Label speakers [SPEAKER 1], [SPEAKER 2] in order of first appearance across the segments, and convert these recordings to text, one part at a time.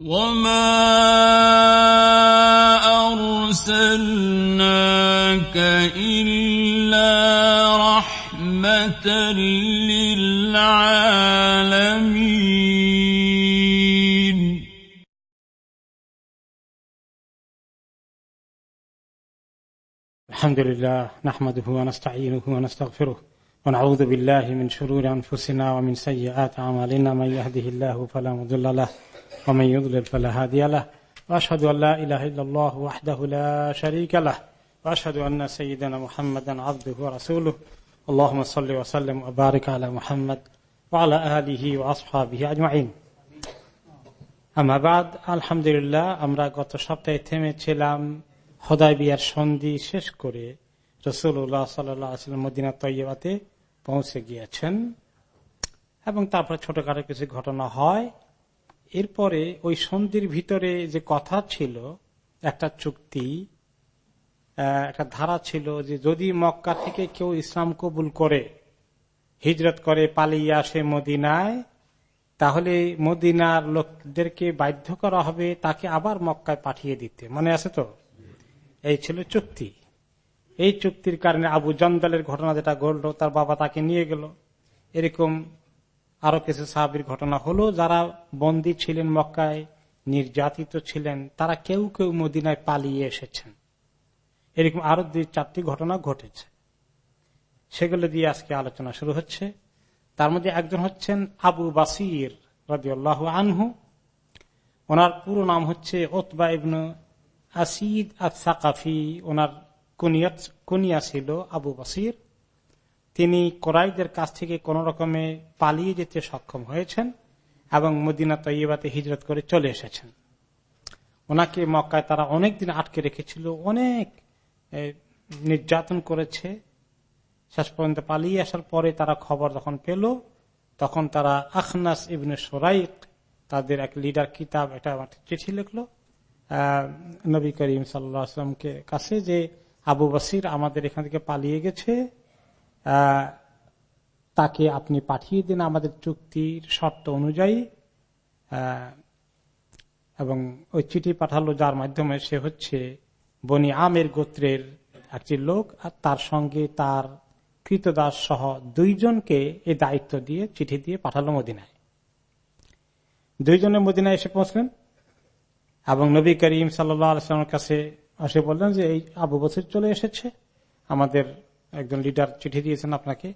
[SPEAKER 1] وما أرسلناك إلا رحمة للعالمين
[SPEAKER 2] الحمد لله نحمده ونستعينه ونستغفره ونعوذ بالله من شرور أنفسنا ومن سيئات أعمالنا من يهده الله فلا مضل له ومن يضلل فلا هادي له وأشهد أن لا إله إلا الله وحده لا شريك له وأشهد أن سيدنا محمدا عبده ورسوله اللهم صل وسلم وبارك على محمد وعلى آله وأصحابه أجمعين আমাবাদ আলহামদুলিল্লাহ আমরা গত সপ্তাহে থেমেছিলাম হদায় বিয়ার সন্ধি শেষ করে রসুল্লাহ সাল্লাম মদিনা তৈবাতে পৌঁছে গিয়েছেন এবং তারপর ছোটখাটো কিছু ঘটনা হয় এরপরে ওই সন্ধির ভিতরে যে কথা ছিল, একটা চুক্তি একটা ধারা ছিল যে যদি মক্কা থেকে কেউ ইসলাম কবুল করে, হিজরত করে পালিয়ে আসে মদিনায়, তাহলে মদিনার লোকদেরকে বাধ্য করা হবে তাকে আবার মক্কায় পাঠিয়ে দিতে। মনে আছে তো? এই ছিল চুক্তি। এই চুক্তির কারণে আবু জন্দালের ঘটনা যেটা ঘটল, তার বাবা তাকে নিয়ে গেল। এরকম আরও কিছু সাহাবির ঘটনা হলো, যারা বন্দী ছিলেন মক্কায়, নির্যাতিত ছিলেন, তারা কেউ কেউ মদিনায় পালিয়ে এসেছেন। এরকম আরও দুই, চারটি ঘটনা ঘটেছে। সেগুলো দিয়ে আজকে আলোচনা শুরু হচ্ছে। তার মধ্যে একজন হচ্ছেন আবু বাসির রাজিউল্লাহ আনহু। ওনার পুরো নাম হচ্ছে ওতবা ইবনু আসিদ আসাকাফি ওনার কুনিয়া ছিল আবু বাসির। তিনি কোরাইদের কাছ থেকে কোন রকমে পালিয়ে যেতে সক্ষম হয়েছেন এবং মদিনা তৈবাতে হিজরত করে চলে এসেছেন। ওনাকে মক্কায় তারা অনেক দিন আটকে রেখেছিল, অনেক নির্যাতন করেছে। শেষ পর্যন্ত পালিয়ে আসার পরে তারা খবর যখন পেল, তখন তারা আখনাস ইবনে সোরাইক, তাদের এক লিডার কিতাব একটা চিঠি লিখলো নবী করিম সাল্লামকে কাছে যে, আবু বসির আমাদের এখান থেকে পালিয়ে গেছে তাকে আপনি পাঠিয়ে দিন আমাদের চুক্তির শর্ত অনুযায়ী। এবং ওই চিঠি পাঠালো যার মাধ্যমে সে হচ্ছে বনি আমের গোত্রের একটি লোক, আর তার সঙ্গে তার কৃতদাস সহ দুইজনকে এই দায়িত্ব দিয়ে চিঠি দিয়ে পাঠালো মদিনায়। দুইজনের মদিনায় এসে পৌঁছলেন। এবং নবী করিম সাল্লামের কাছে আসে বললেন যে, এই আবু বছর চলে এসেছে। আমাদের একজন লিডার চিঠি দিয়েছেন আপনাকে,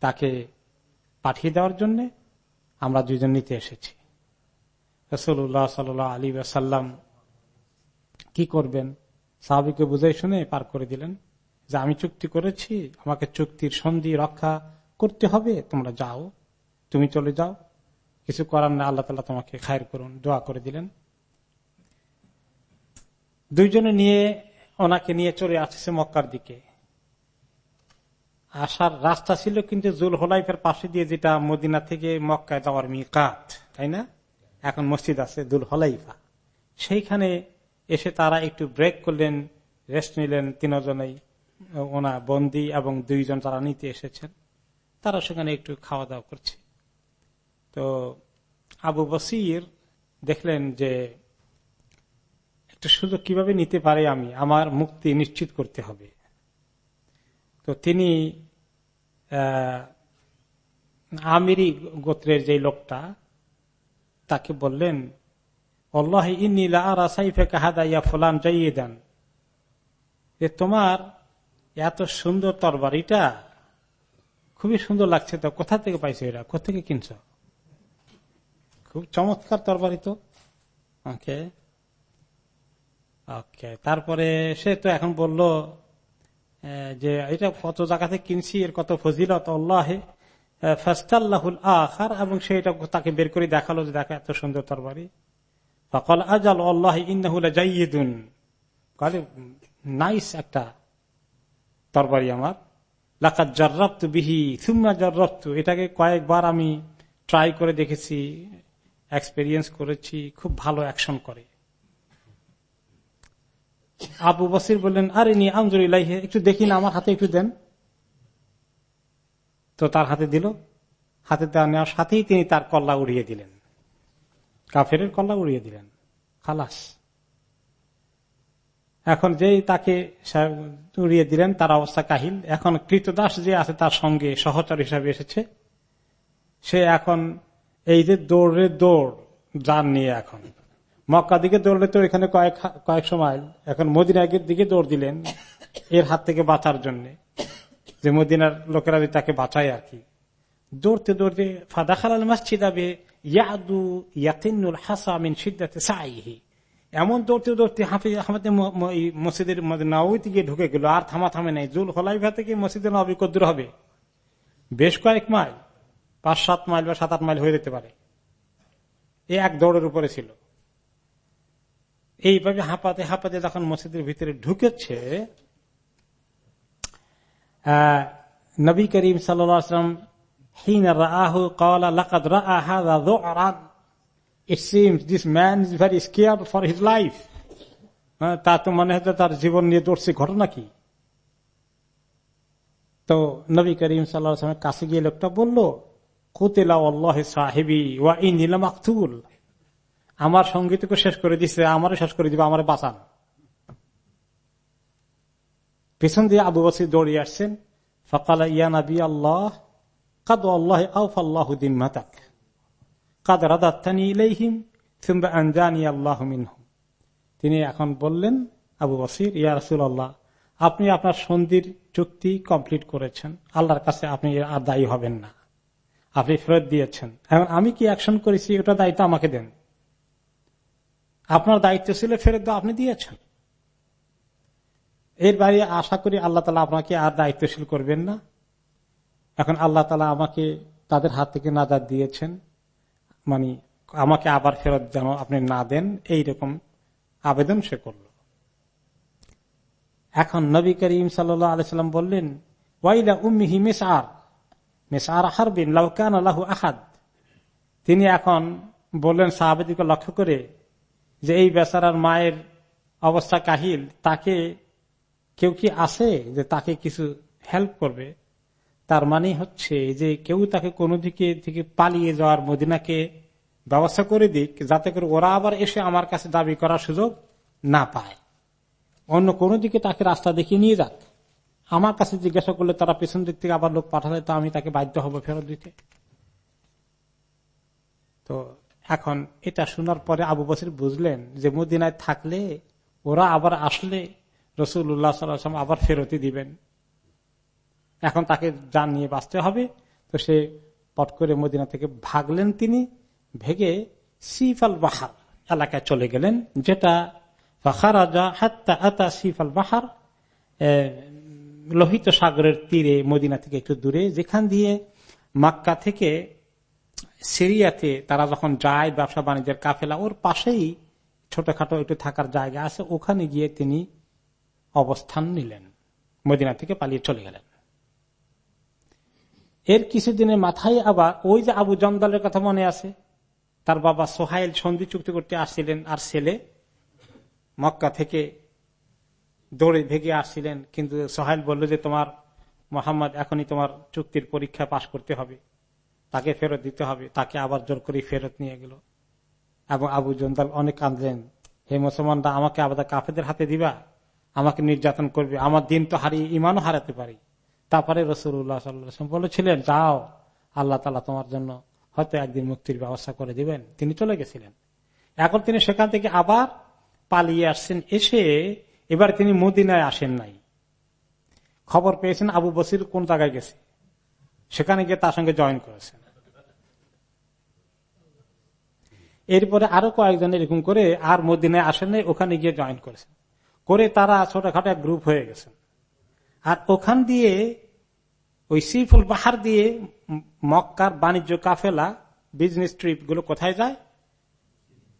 [SPEAKER 2] তাকে পাঠিয়ে দেওয়ার জন্য আমরা দুজন নিতে এসেছি। রসুল্লাহ সাল আলী সাল্লাম কি করবেন? সাহাবিকে বুঝাই শুনে পার করে দিলেন যে, আমি চুক্তি করেছি, আমাকে চুক্তির সন্ধি রক্ষা করতে হবে, তোমরা যাও, তুমি চলে যাও। কিছু করার না, আল্লাহ তালা তোমাকে খায়ের করুন, দোয়া করে দিলেন। দুইজনে নিয়ে ওনাকে নিয়ে চলে আসছে মক্কার দিকে। আসার রাস্তা ছিল কিন্তু জুল হোলাইফের পাশে দিয়ে যেটা মদিনা থেকে মক্কায় যাওয়ার মিকাত, তাই না? এখন মসজিদ আছে দুল হলাইফা সেইখানে এসে তারা একটু ব্রেক করলেন রেস্ট নিলেন, তিনজনেই, ওনা বন্দি এবং দুইজন তারা নিতে এসেছেন, তারা সেখানে একটু খাওয়া দাওয়া করছে। তো আবু বসির দেখলেন যে একটা সুযোগ কীভাবে নিতে পারে আমি, আমার মুক্তি নিশ্চিত করতে হবে। তো তিনি আমিরি গোত্রের যে লোকটা, তাকে বললেন অল্লাহ ইন্নিলা ফোলান যাইয়ে দেন যে তোমার এত সুন্দর তরবারিটা, খুবই সুন্দর লাগছে তো, কোথা থেকে পাইছো এরা? কোথেকে কিনছ? খুব চমৎকার তরবারি তো। ওকে। ওকে, তারপরে সে তো এখন বলল যে এটা কত জায়গাতে কিনছি, এর কত ফজিলত, আল্লাহে। ফাস্তাল্লাহুল আখার এবং সে এটা তাকে বের করে দেখাল যে দেখা এত সুন্দর তরবারি। ফকল আজাল, আল্লাহ ইন্নাহুল জাইদুন নাইস একটা তরবারি আমার। লাকাত জর্রপ্ত বিহি, সুম্মা জর্রপ্ত এটাকে কয়েকবার আমি ট্রাই করে দেখেছি এক্সপেরিয়েন্স করেছি, খুব ভালো অ্যাকশন করে। আবু বসির বললেন, আরে নি আমজুলিল্লাহ একটু দেখি না, আমার হাতে একটু দেন। তো তার হাতে দিল। হাতে দেওয়া নেওয়ার সাথেই তিনি তার কল্লা উড়িয়ে দিলেন। কাফের কল্লা উড়িয়ে দিলেন। খালাস। এখন যেই তাকে উড়িয়ে দিলেন, তার অবস্থা কাহিল। এখন কৃতদাস যে আছে, তার সঙ্গে সহচর হিসাবে এসেছে। সে এখন এই যে দৌড়ে দৌড় যান নিয়ে এখন। মক্কা দিকে দৌড়লে তো এখানে কয়েক কয়েকশো মাইল এখন মদিনাগের দিকে দৌড় দিলেন এর হাত থেকে বাঁচার জন্য। যে মদিনার লোকেরা তাকে বাঁচায় আর কি। দৌড়তে দৌড়তে ফাদাখাল মসজিদ আবে ইয়াদু ইয়াতিনুল হাসামিন সিদ্ধাতে সাইহি এমন দৌড়তে দৌড়তে হাফিজ আহমদ মসজিদের নাওই থেকে ঢুকে গেল। আর থামা থামে নাই। জুল হলাই হলাইভা থেকে মসজিদের নবী কদ্দুর হবে। বেশ কয়েক মাইল পাঁচ সাত মাইল বা সাত আট মাইল হয়ে যেতে পারে। এ এক দৌড়ের উপরে ছিল। এইভাবে হাঁপাতে হাঁপাতে যখন মসজিদের ভিতরে ঢুকেছে নবী করিম সাল্লাম হিন রাহু কলা লাকাদ রাহা It seems this man is very scared for his life. তা তো মনে হচ্ছে তার জীবন নিয়ে দৌড়ছে, ঘটনা কি? তো নবী করিম সাল্লামের কাছে গিয়ে লোকটা বলল, কুতেলা আল্লাহ সাহেবি ওয়া ইনিলাম আখতুল আমার সঙ্গীতকে শেষ করে দিচ্ছে আমারও শেষ করে দিবে, আমার বাঁচান। পেছন দিয়ে আবু বসির দৌড়িয়ে আসছেন, ফকালা, ইয়া নবী আল্লাহ, কাদ আল্লাহ আউফ আল্লাহ দিন মাতাক তিনি এখন বললেন, আবু বসির, ইয়া রসুল আল্লাহ আপনি আপনার সন্ধির চুক্তি কমপ্লিট করেছেন, আল্লাহর কাছে আপনি আর দায়ী হবেন না। আপনি ফেরত দিয়েছেন। এখন আমি কি অ্যাকশন করেছি, ওটা দায়িত্ব আমাকে দেন। আপনার দায়িত্ব ছিল ফেরত আপনি দিয়েছেন। এর বাইরে আশা করি আল্লাহ তালা আপনাকে আর দায়িত্বশীল করবেন না। এখন আল্লাহ তালা আমাকে তাদের হাত থেকে নাজাদ দিয়েছেন। মানে আমাকে আবার ফেরত যেন আপনি না দেন এইরকম আবেদন সে করল। এখন নবী করিম সাল্লাম বললেন, ওয়াইলা উম্মিহি মেসার মেসার হারবিন লাউকান আল্লাহ আহাদ। তিনি এখন বললেন সাহাবেদিকে লক্ষ্য করে যে এই বেচারার মায়ের অবস্থা কাহিল, তাকে কেউ কি আছে যে তাকে কিছু হেল্প করবে? তার মানে হচ্ছে যে কেউ তাকে কোনো দিকে থেকে পালিয়ে যাওয়ার মদিনাকে ব্যবস্থা করে দিক, যাতে করে ওরা আবার এসে আমার কাছে দাবি করার সুযোগ না পায়। অন্য কোনো দিকে তাকে রাস্তা দেখিয়ে নিয়ে যাক। আমার কাছে জিজ্ঞাসা করলে তারা পেছন দিক থেকে আবার লোক পাঠালে, তো আমি তাকে বাধ্য হব ফেরত দিতে। তো এখন এটা শোনার পরে আবু বসির বুঝলেন যে মদিনায় থাকলে ওরা আবার আসলে রসুল্লাহ সাল্লাম আবার ফেরতি দিবেন। এখন তাকে যান নিয়ে বাঁচতে হবে। তো সে পট করে মদিনা থেকে ভাগলেন তিনি, ভেগে সিফাল বাহার এলাকায় চলে গেলেন, যেটা সিফ আল বাহার লোহিত সাগরের তীরে মদিনা থেকে একটু দূরে, যেখান দিয়ে মাক্কা থেকে সিরিয়াতে তারা যখন যায় ব্যবসা বাণিজ্যের কাফেলা, ওর পাশেই ছোটখাটো একটু থাকার জায়গা আছে, ওখানে গিয়ে তিনি অবস্থান নিলেন। মদিনা থেকে পালিয়ে চলে গেলেন। এর কিছুদিনের মাথায় আবার ওই যে আবু জন্দালের কথা মনে আছে, তার বাবা সোহাইল সন্ধি চুক্তি করতে আসছিলেন, আর ছেলে মক্কা থেকে দৌড়ে ভেগে আসছিলেন, কিন্তু সোহাইল বলল যে, তোমার মোহাম্মদ এখনই তোমার চুক্তির পরীক্ষা পাশ করতে হবে। তাকে ফেরত দিতে হবে। তাকে আবার জোর করে ফেরত নিয়ে গেল। এবং আবু জন্দাল অনেক কাঁদলেন। হে মুসলমানরা, আমাকে আবার কাফেদের হাতে দিবা? আমাকে নির্যাতন করবে। আমার দিন তো হারিয়ে ইমানও হারাতে পারি। তারপরে রসুল্লাহ বলেছিলেন, যাও, আল্লাহ তালা তোমার জন্য হয়তো একদিন মুক্তির ব্যবস্থা করে দিবেন। তিনি চলে গেছিলেন। এখন তিনি সেখান থেকে আবার পালিয়ে আসছেন। এসে এবার তিনি মদিনায় আসেন নাই। খবর পেয়েছেন আবু বসির কোন জায়গায় গেছে। সেখানে গিয়ে তার সঙ্গে জয়েন করেছেন। এরপরে আরও কয়েকজন এরকম করে আর মদিনায় আসেন ওখানে গিয়ে জয়েন করেছেন। করে তারা ছোটখাটো এক গ্রুপ হয়ে গেছেন। আর ওখান দিয়ে ওই সিফুল পাহাড় দিয়ে মক্কার বাণিজ্য কাফেলা বিজনেস ট্রিপগুলো কোথায় যায়?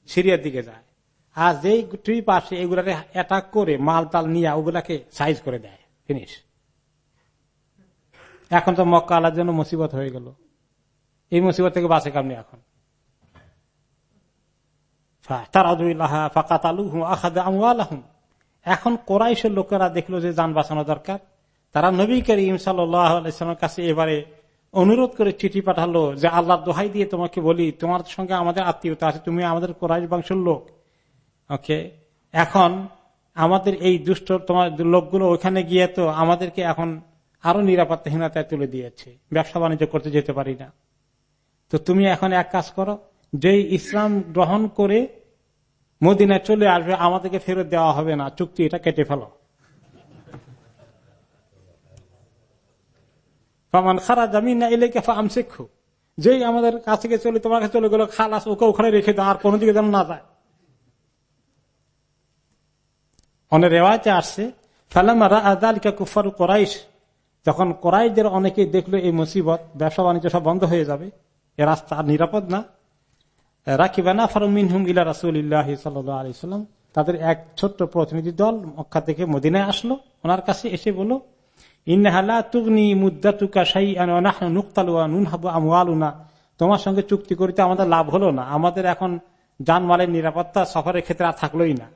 [SPEAKER 2] সিরিয়ার দিকে যায়। আর যেই ট্রিপ আসে এগুলাকে অ্যাটাক করে মাল তাল নিয়ে ওগুলাকে সাইজ করে দেয়। ফিনিশ এখন তো মক্কা আলার জন্য মুসিবত হয়ে গেল। এই মুসিবত থেকে বাঁচে কামনি এখন? এখন কোরাইশের লোকেরা দেখল যে যান বাঁচানো দরকার। তারা নবী করিম সাল্লামের কাছে এবারে অনুরোধ করে চিঠি পাঠালো যে আল্লাহ দোহাই দিয়ে তোমাকে বলি, তোমার সঙ্গে আমাদের আত্মীয়তা আছে, তুমি আমাদের কোরআশ বংশের লোক। ওকে এখন আমাদের এই দুষ্ট তোমার লোকগুলো ওখানে গিয়ে তো আমাদেরকে এখন আরও নিরাপত্তাহীনতায় তুলে দিয়েছে। ব্যবসা বাণিজ্য করতে যেতে পারি না। তো তুমি এখন এক কাজ করো যে ইসলাম গ্রহণ করে মদিনায় চলে আসবে, আমাদেরকে ফেরত দেওয়া হবে না। চুক্তি এটা কেটে ফেলো। খারা জামিন না এলে কেফা আম শিক্ষু যেই আমাদের কাছ থেকে চলে, তোমার কাছে চলে গেলো, খালাস, ওকে ওখানে রেখে দাও, আর কোনো দিকে যেন না যায়। অনেক রেওয়াজে আসছে কুফার কোরাইশ। যখন কোরাইশদের অনেকে দেখল এই মুসিবত ব্যবসা বাণিজ্য সব বন্ধ হয়ে যাবে, এ রাস্তা নিরাপদ না। রাখিবানা ফারুমিন হুম ইলা রাসুল ইল্লাহ সাল্লাম তাদের এক ছোট্ট প্রতিনিধি দল মক্কা থেকে মদিনায় আসলো। ওনার কাছে এসে বলল ইনহালা তুগনি মুদাতুকা সাই নুকতালুয়া নুন হাবু আমুয়ালুনা তোমার সঙ্গে চুক্তি করিতে আমাদের লাভ হলো না। আমাদের এখন জানমালের নিরাপত্তা সফরের ক্ষেত্রে আর থাকলোই না।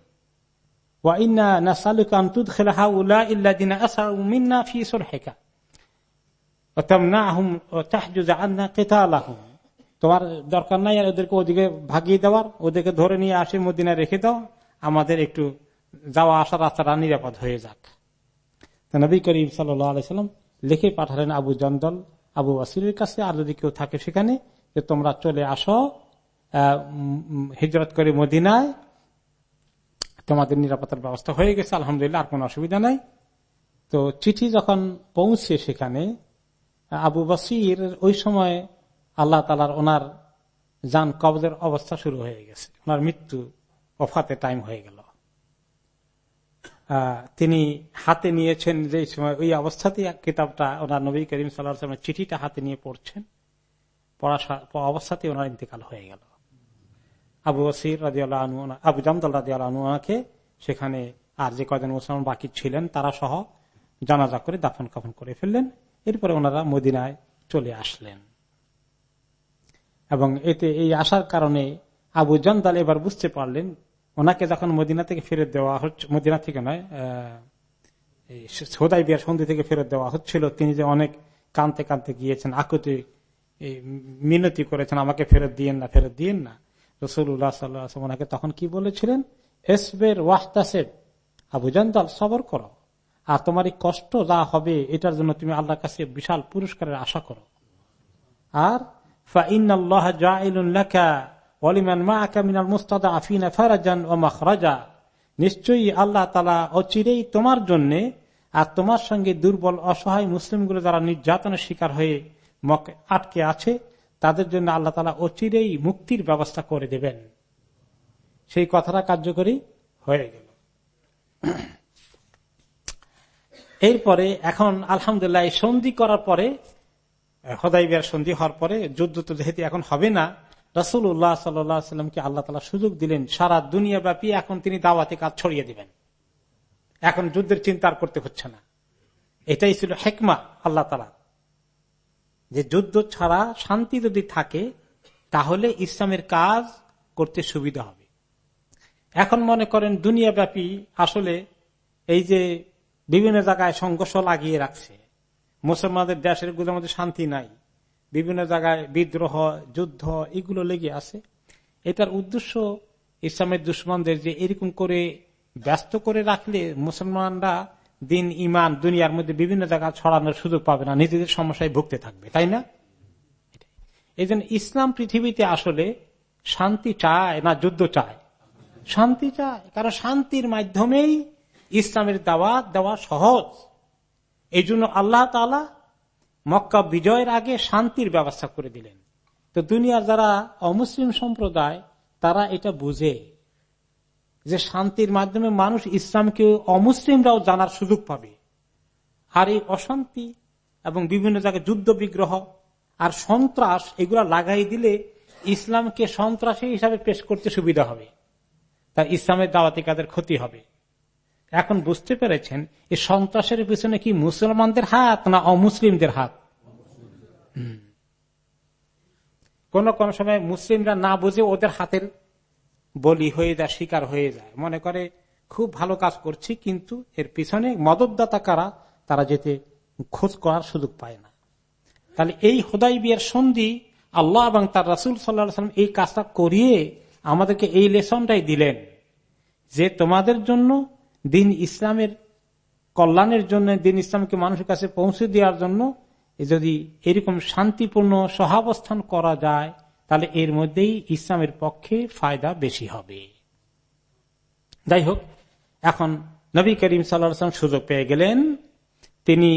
[SPEAKER 2] তোমার দরকার নাই ওদেরকে ওদিকে ভাগিয়ে দেওয়ার, ওদেরকে ধরে নিয়ে আসে মদিনা রেখে দাও, আমাদের একটু যাওয়া আসা রাস্তাটা নিরাপদ হয়ে যাক। নবী করিম সাল্লাম লিখে পাঠালেন আবু জন্দল, আবু ওয়াসিরের কাছে, আর যদি কেউ থাকে সেখানে, যে তোমরা চলে আসো হিজরত করে মদিনায়, তোমাদের নিরাপত্তার ব্যবস্থা হয়ে গেছে, আলহামদুলিল্লাহ, আর কোন অসুবিধা নাই। তো চিঠি যখন পৌঁছে সেখানে, আবু বাসির ওই সময় আল্লাহ তালার ওনার যান কবজের অবস্থা শুরু হয়ে গেছে। ওনার মৃত্যু অফাতে টাইম হয়ে গেল। তিনি হাতে নিয়েছেন যে সময় ওই অবস্থাতেই কিতাবটা ওনার নবী করিম সাল্লাহ চিঠিটা হাতে নিয়ে পড়ছেন। পড়া অবস্থাতে ওনার ইন্তেকাল হয়ে গেল। আবু ওসির রাজি আল্লাহ আবু জামদাল রাজি আল্লাহকে সেখানে আর যে কয়জন মুসলমান বাকি ছিলেন তারা সহ জানাজা করে দাফন কাফন করে ফেললেন। এরপরে ওনারা মদিনায় চলে আসলেন। এবং এতে এই আসার কারণে আবু জান্দাল এবার বুঝতে পারলেন, ওনাকে যখন মদিনা থেকে ফেরত দেওয়া হচ্ছে, মদিনা থেকে নয় সোদাই বিয়ার সন্ধি থেকে ফেরত দেওয়া হচ্ছিল, তিনি যে অনেক কানতে কানতে গিয়েছেন, আকুতি মিনতি করেছেন, আমাকে ফেরত দিয়েন না, ফেরত দিয়েন না। রসুল্লাহ সাল্লাহ ওনাকে তখন কি বলেছিলেন? এসবের ওয়াহতাসেব আবু জান্দাল সবর করো। আর তোমার এই কষ্ট যা হবে, এটার জন্য তুমি আল্লাহর কাছে বিশাল পুরস্কারের আশা করো। আর নিশ্চয়ই আল্লাহ তালা অচিরেই তোমার জন্য আর তোমার সঙ্গে দুর্বল, অসহায় মুসলিমগুলো যারা নির্যাতনের শিকার হয়ে আটকে আছে, তাদের জন্য আল্লাহ তালা অচিরেই মুক্তির ব্যবস্থা করে দেবেন। সেই কথাটা কার্যকরী হয়ে গেল। এরপরে এখন আলহামদুলিল্লাহ সন্ধি করার পরে হদাইবিয়ার সন্ধি হওয়ার পরে যুদ্ধ তো যেহেতু এখন হবে না রসুল উল্লাহ সাল্লামকে আল্লাহ তালা সুযোগ দিলেন, সারা দুনিয়া ব্যাপী এখন তিনি দাওয়াতি কাজ ছড়িয়ে দিবেন। এখন যুদ্ধের চিন্তা করতে হচ্ছে না। এটাই ছিল হেকমা আল্লাহ তালা যে যুদ্ধ ছাড়া শান্তি যদি থাকে, তাহলে ইসলামের কাজ করতে সুবিধা হবে। এখন মনে করেন দুনিয়া ব্যাপী আসলে এই যে বিভিন্ন জায়গায় সংঘর্ষ লাগিয়ে রাখছে মুসলমানদের দেশেরগুলোর মধ্যে শান্তি নাই। বিভিন্ন জায়গায় বিদ্রোহ, যুদ্ধ, এগুলো লেগে আছে। এটার উদ্দেশ্য ইসলামের দুশ্মনদের যে এরকম করে ব্যস্ত করে রাখলে মুসলমানরা দিন ইমান দুনিয়ার মধ্যে বিভিন্ন জায়গায় ছড়ানোর সুযোগ পাবে না, নিজেদের সমস্যায় ভুগতে থাকবে, তাই না? এই ইসলাম পৃথিবীতে আসলে শান্তি চায় না যুদ্ধ চায়? শান্তি চায়, কারণ শান্তির মাধ্যমেই ইসলামের দাওয়াত দেওয়া সহজ। এই জন্য আল্লাহ তালা মক্কা বিজয়ের আগে শান্তির ব্যবস্থা করে দিলেন। তো দুনিয়ার যারা অমুসলিম সম্প্রদায়, তারা এটা বুঝে যে শান্তির মাধ্যমে মানুষ ইসলামকে অমুসলিমরাও জানার সুযোগ পাবে। আর এই অশান্তি এবং বিভিন্ন জায়গায় যুদ্ধ বিগ্রহ আর সন্ত্রাস, এগুলা লাগাই দিলে ইসলামকে সন্ত্রাসী হিসাবে পেশ করতে সুবিধা হবে। তা ইসলামের দাওয়াতি কাদের ক্ষতি হবে। এখন বুঝতে পেরেছেন এই সন্ত্রাসের পিছনে কি মুসলমানদের হাত না অমুসলিমদের হাত? কোন কোন সময় মুসলিমরা না বুঝে ওদের হাতের বলি হয়ে যায়, শিকার হয়ে যায়। মনে করে, খুব ভালো কাজ করছি, কিন্তু এর পিছনে মদতদাতা কারা? তারা যেতে খোঁজ করার সুযোগ পায় না। তাহলে এই হোদাই বিয়ের সন্ধি আল্লাহ এবং তার রাসুল সাল্লাম এই কাজটা করিয়ে আমাদেরকে এই লেসনটাই দিলেন যে তোমাদের জন্য দিন ইসলামের কল্যাণের জন্য, দিন ইসলামকে মানুষের কাছে পৌঁছে দেওয়ার জন্য যদি এরকম শান্তিপূর্ণ সহাবস্থান করা যায়, তাহলে এর মধ্যেই ইসলামের পক্ষে ফায়দা বেশি হবে। যাই হোক, এখন নবী করিম সাল্লাম সুযোগ পেয়ে গেলেন। তিনি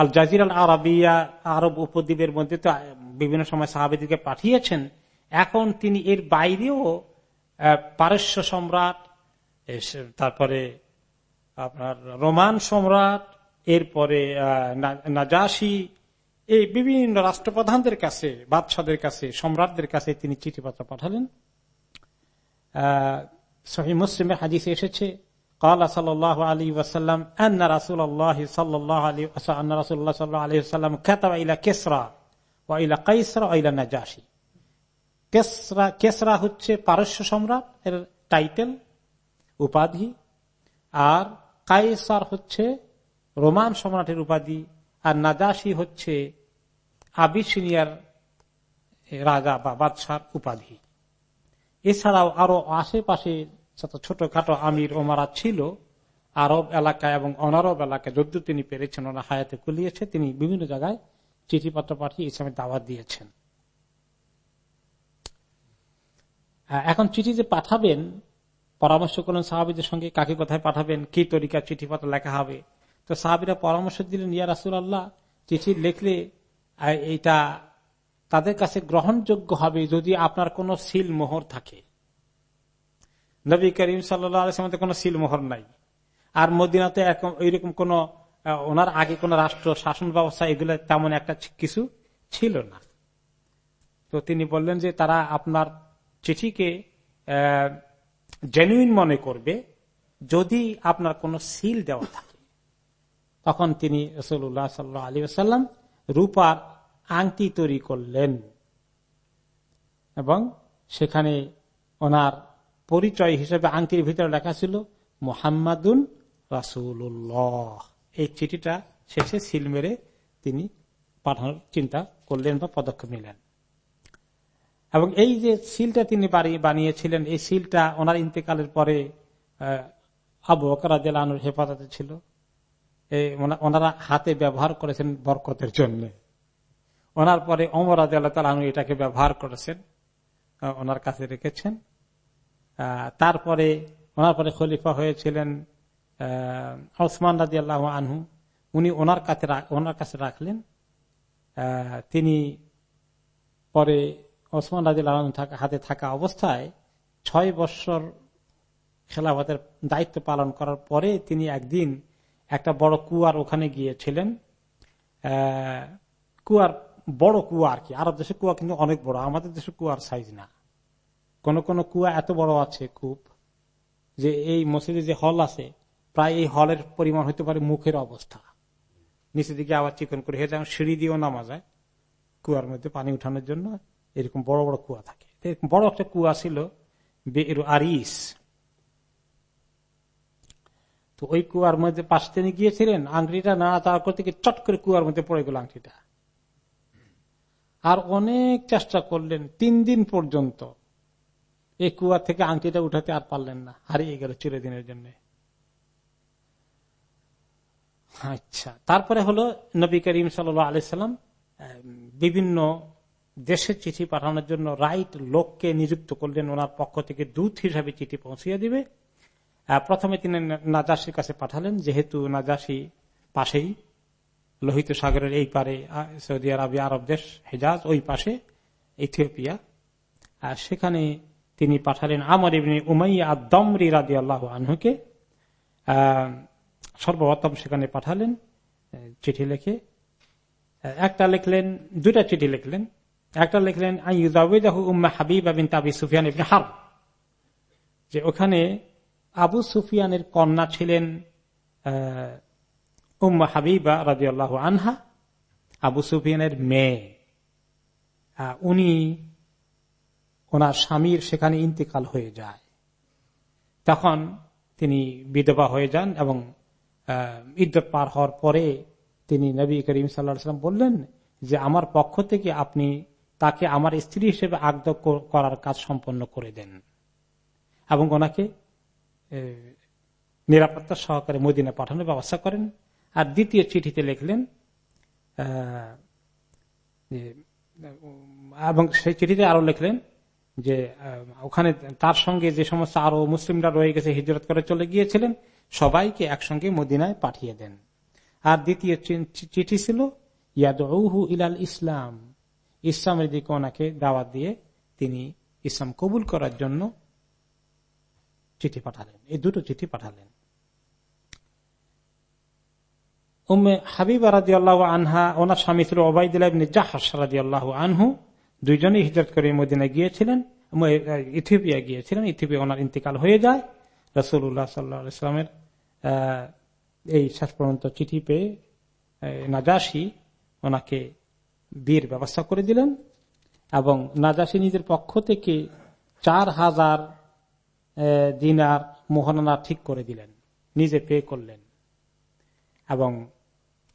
[SPEAKER 2] আল জাজির আল আরবিয়া আরব উপদ্বীপের মধ্যে তো বিভিন্ন সময় সাহাবিদিকে পাঠিয়েছেন। এখন তিনি এর বাইরেও পারস্য সম্রাট তারপরে আপনার রোমান সম্রাট, এরপরে নাজাসি, এই বিভিন্ন রাষ্ট্রপ্রধানদের কাছে, বাদশাদের কাছে, সম্রাটদের কাছে তিনি চিঠিপত্র পাঠালেন। সহি মুসলিমে হাজিস এসেছে, কালা সাল আলী ওয়াসাল্লাম, আন্না রাসুল আল্লাহ সাল্লাহ আলী আন্না রাসুল্লাহ সাল্লাহ আলী সাল্লাম খেতা ইলা কেসরা ওয়াইলা কাইসরা ওয়াইলা নাজাসি। কেসরা কেসরা হচ্ছে পারস্য সম্রাট, এর টাইটেল, উপাধি, আর কাইসার হচ্ছে রোমান সম্রাটের উপাধি আর নাজাসি হচ্ছে আবিসিনিয়ার রাজা বা বাদশার উপাধি। এছাড়াও আরও আশেপাশে ছোটখাটো আমির ওমারা ছিল, আরব এলাকা এবং অনারব এলাকায় যদ্দূর তিনি পেরেছেন ওনার হায়াতে কুলিয়েছে, তিনি বিভিন্ন জায়গায় চিঠিপত্র পাঠিয়ে ইসলামের দাওয়াত দিয়েছেন। এখন চিঠি যে পাঠাবেন পরামর্শ করলেন সাহাবিদের সঙ্গে কাকে কোথায় পাঠাবেন, কি তরিকার চিঠিপত্র লেখা হবে। তো সাহাবিরা পরামর্শ দিলেন, ইয়া রাসুল আল্লাহ চিঠি লিখলে এটা তাদের কাছে গ্রহণযোগ্য হবে যদি আপনার কোন সিল মোহর থাকে। নবী করিম সাল্লামের কোন সিল মোহর নাই। আর মদিনাতে ওইরকম কোন ওনার আগে কোন রাষ্ট্র শাসন ব্যবস্থা এগুলো তেমন একটা কিছু ছিল না। তো তিনি বললেন যে তারা আপনার চিঠিকে জেনুইন মনে করবে যদি আপনার কোন সিল দেওয়া থাকে। তখন তিনি রসুল্লাহ সাল্লাহ আলী আসাল্লাম রূপার আংটি তৈরি করলেন। এবং সেখানে ওনার পরিচয় হিসেবে আংটির ভিতরে লেখা ছিল, মোহাম্মদুন রাসুল্লাহ এই চিঠিটা শেষে সিল মেরে তিনি পাঠানোর চিন্তা করলেন বা পদক্ষেপ নিলেন। এবং এই যে সিলটা তিনি বানিয়েছিলেন, এই সিলটা ওনার ইন্তেকালের পরে আবু বকরাজেলানুর হেফাজতে ছিল। ওনারা হাতে ব্যবহার করেছেন বরকতের জন্য। ওনার পরে অমর আদালু এটাকে ব্যবহার করেছেন ওনার কাছে রেখেছেন। তারপরে ওনার পরে খলিফা হয়েছিলেন ওসমান রাজি আল্লাহ আনহু। উনি ওনার কাছে ওনার কাছে রাখলেন। তিনি পরে ওসমান রাজি হাতে থাকা অবস্থায় ছয় বৎসর খেলাফতের দায়িত্ব পালন করার পরে তিনি একদিন একটা বড় কুয়ার ওখানে গিয়েছিলেন। কুয়ার বড় কুয়া আর কি। আরব দেশে কুয়া কিন্তু অনেক বড়, আমাদের দেশে কুয়ার সাইজ না। কোন কোন কুয়া এত বড় আছে খুব যে এই মসজিদে যে হল আছে, প্রায় এই হলের পরিমাণ হতে পারে মুখের অবস্থা। নিচের দিকে আবার চিকন করে যেমন সিঁড়ি দিয়েও নামা যায় কুয়ার মধ্যে পানি উঠানোর জন্য। এরকম বড় বড় কুয়া থাকে। এরকম বড় একটা কুয়া ছিল বেরু আরিস। তো ওই কুয়ার মধ্যে পাশ তিনি গিয়েছিলেন, আংটিটা না তার করতে চট করে কুয়ার মধ্যে পড়ে গেল আংটিটা। আর অনেক চেষ্টা করলেন, তিন দিন পর্যন্ত এই কুয়া থেকে আংটিটা উঠাতে আর পারলেন না, হারিয়ে গেল চিরদিনের জন্য। আচ্ছা তারপরে হলো নবী করিম সাল আলাইসাল্লাম বিভিন্ন দেশে চিঠি পাঠানোর জন্য রাইট লোককে নিযুক্ত করলেন ওনার পক্ষ থেকে দূত হিসাবে চিঠি পৌঁছিয়ে দিবে। প্রথমে তিনি নাজাসির কাছে পাঠালেন, যেহেতু নাজাসি পাশেই, লোহিত সাগরের এই পারে সৌদি আরবিয়া আরব দেশ, হেজাজ ওই পাশে, ইথিওপিয়া। আর সেখানে তিনি পাঠালেন আমর ইবনি উমাইয়া আদমরি রাজি আল্লাহ আনহুকে সর্বপ্রথম সেখানে পাঠালেন চিঠি লিখে। একটা লিখলেন, দুইটা চিঠি লিখলেন। একটা লিখলেন উম্মা হাবিব বিন তাবি সুফিয়ান ইবনে হার যে ওখানে আবু সুফিয়ানের কন্যা ছিলেন উম্মা হাবিবা রাজি আল্লাহ আনহা, আবু সুফিয়ানের মেয়ে। উনি ওনার স্বামীর সেখানে ইন্তেকাল হয়ে যায়। তখন তিনি বিধবা হয়ে যান এবং ইদ্যত পার হওয়ার পরে তিনি নবী করিম সাল্লাম বললেন যে, আমার পক্ষ থেকে আপনি তাকে আমার স্ত্রী হিসেবে আগ্দ করার কাজ সম্পন্ন করে দেন। এবং ওনাকে নিরাপত্তা সহকারে মদিনা পাঠানোর ব্যবস্থা করেন। আর দ্বিতীয় চিঠিতে লিখলেন এবং সেই চিঠিতে আরও লিখলেন যে ওখানে তার সঙ্গে যে সমস্ত আরও মুসলিমরা রয়ে গেছে, হিজরত করে চলে গিয়েছিলেন, সবাইকে একসঙ্গে মদিনায় পাঠিয়ে দেন। আর দ্বিতীয় চিঠি ছিল ইয়াদহু ইলাল ইসলাম। ইসলামের দিকে ওনাকে দাওয়াত দিয়ে তিনি ইসলাম কবুল করার জন্য চিঠি পাঠালেন। এই দুটো চিঠি পাঠালেন। উম্মে হাবিব রাজি আল্লাহ আনহা, ওনার স্বামী ছিল ওবায়দুল্লাহ জাহাস রাজি আল্লাহ আনহু। দুইজনই হিজরত করে মদিনা গিয়েছিলেন ইথিওপিয়া গিয়েছিলেন। ইথিওপিয়া ওনার ইন্তেকাল হয়ে যায়। রসুল্লাহ সাল্লামের এই শেষ পর্যন্ত চিঠি পেয়ে নাজাসি ওনাকে বিয়ের ব্যবস্থা করে দিলেন এবং নাজাসি নিজের পক্ষ থেকে চার হাজার দিনার মোহনানা ঠিক করে দিলেন, নিজে পে করলেন। এবং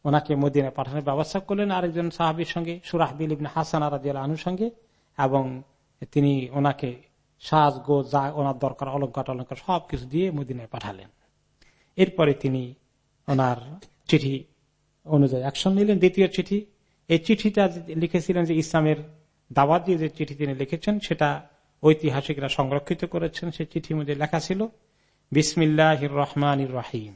[SPEAKER 2] ওনাকে মদিনা পাঠানোর ব্যবস্থা করলেন আরেকজন সাহাবির সঙ্গে সুরাহবিল ইবিন হাসান আরাদিয়াল আনুর সঙ্গে, এবং তিনি ওনাকে সাজ গো যা ওনার দরকার অলঙ্কার অলঙ্কার সবকিছু দিয়ে মদিনায় পাঠালেন। এরপরে তিনি ওনার চিঠি অনুযায়ী অ্যাকশন নিলেন। দ্বিতীয় চিঠি এই চিঠিটা লিখেছিলেন যে ইসলামের দাওয়াত দিয়ে যে চিঠি তিনি লিখেছেন, সেটা ঐতিহাসিকরা সংরক্ষিত করেছেন। সেই চিঠির মধ্যে লেখা ছিল বিসমিল্লাহ রহমান রাহিম।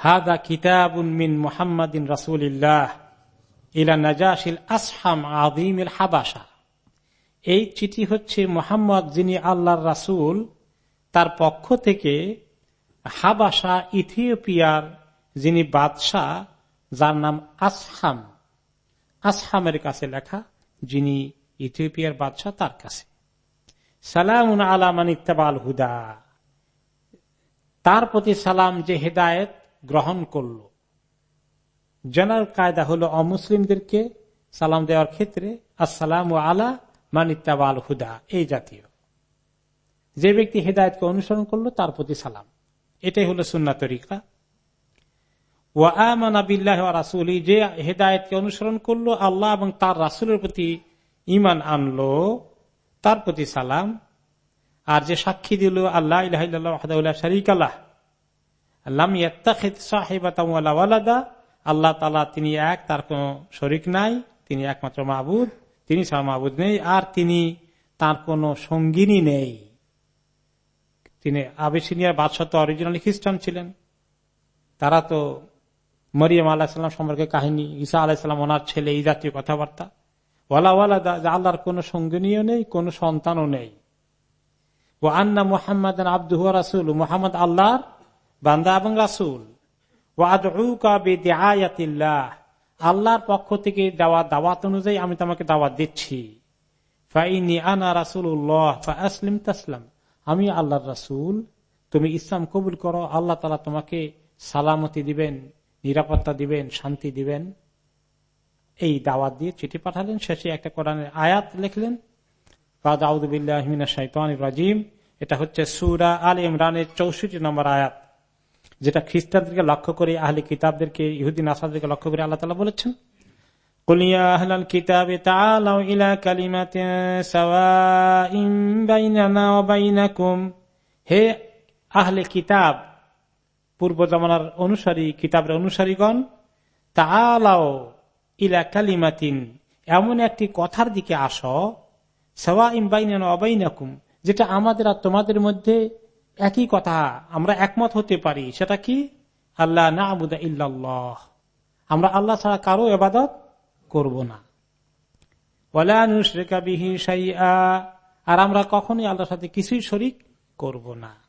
[SPEAKER 2] হাদা কিতাবুন মিন মোহাম্মদিন রাসুলিল্লাহ ইলা নাজাশিল আসহাম আদিম হাবাসা এই চিঠি হচ্ছে মোহাম্মদ যিনি আল্লাহর রাসুল, তার পক্ষ থেকে হাবাসা ইথিওপিয়ার যিনি বাদশাহ যার নাম আসহাম। আসহামের কাছে লেখা, যিনি ইথিওপিয়ার বাদশাহ, তার কাছে। সালাম আলামান ইত্তাবাল হুদা। তার প্রতি সালাম যে হেদায়ত গ্রহণ করল। জেনারেল কায়দা হলো, অমুসলিমদেরকে সালাম দেওয়ার ক্ষেত্রে আসসালাম আলা মান মানিত্তাবাল হুদা, এই জাতীয়। যে ব্যক্তি হেদায়তকে অনুসরণ করল, তার প্রতি সালাম। এটাই হলো সুন্না তরিকা। রাসুলি, যে হেদায়তকে অনুসরণ করল, আল্লাহ এবং তার রাসুলের প্রতি ইমান আনলো, তার প্রতি সালাম। আর যে সাক্ষী দিল আল্লাহ শরিক আল্লাহ আল্লাহ তালা তিনি এক, তার কোন শরিক নাই, তিনি একমাত্র মাহবুদ তিনি ছাড়া মাহবুদ নেই, আর তিনি তার কোন সঙ্গিনী নেই। তিনি আবিসিনিয়ার বাদশাহ তো অরিজিনালি খ্রিস্টান ছিলেন। তারা তো মরিয়াম আলাহিসাল্লাম সম্পর্কে কাহিনী, ঈসা আলাহিসাল্লাম ওনার ছেলে, এই জাতীয় কথাবার্তা। ওয়ালা ওয়ালা আল্লাহর কোন সঙ্গিনীও নেই, কোন সন্তানও নেই। ও আন্না মোহাম্মদ আব্দুহ রাসুল মোহাম্মদ আল্লাহর বান্দা এবং রাসুল। আল্লাহর পক্ষ থেকে দেওয়া দাওয়াত অনুযায়ী আমি তোমাকে দাওয়াত দিচ্ছি। আমি আল্লাহর রাসুল, তুমি ইসলাম কবুল করো, আল্লাহ তালা তোমাকে সালামতি দিবেন। নিরাপত্তা দিবেন, শান্তি দিবেন। এই দাওয়াত দিয়ে চিঠি পাঠালেন। শেষে একটা কোরআনের আয়াত লিখলেন। রাজিম। এটা হচ্ছে সুরা আল ইমরানের চৌষট্টি নম্বর আয়াত, যেটা খ্রিস্টানদেরকে লক্ষ্য করে, আহলি কিতাবদেরকে ইহুদিন আসাদদেরকে লক্ষ্য করে আল্লাহ তালা বলেছেন হে আহলে কিতাব পূর্ব জমানার অনুসারী, কিতাবের অনুসারীগণ তালাও ইলা কালিমাতিন, এমন একটি কথার দিকে আস সওয়া ইমবাইন অবাইনাকুম যেটা আমাদের আর তোমাদের মধ্যে একই কথা, আমরা একমত হতে পারি। সেটা কি? আল্লাহ না আবুদা ইল্লাল্লাহ। আমরা আল্লাহ ছাড়া কারও এবাদত করব না। আর আমরা কখনই আল্লাহর সাথে কিছুই শরিক করব না।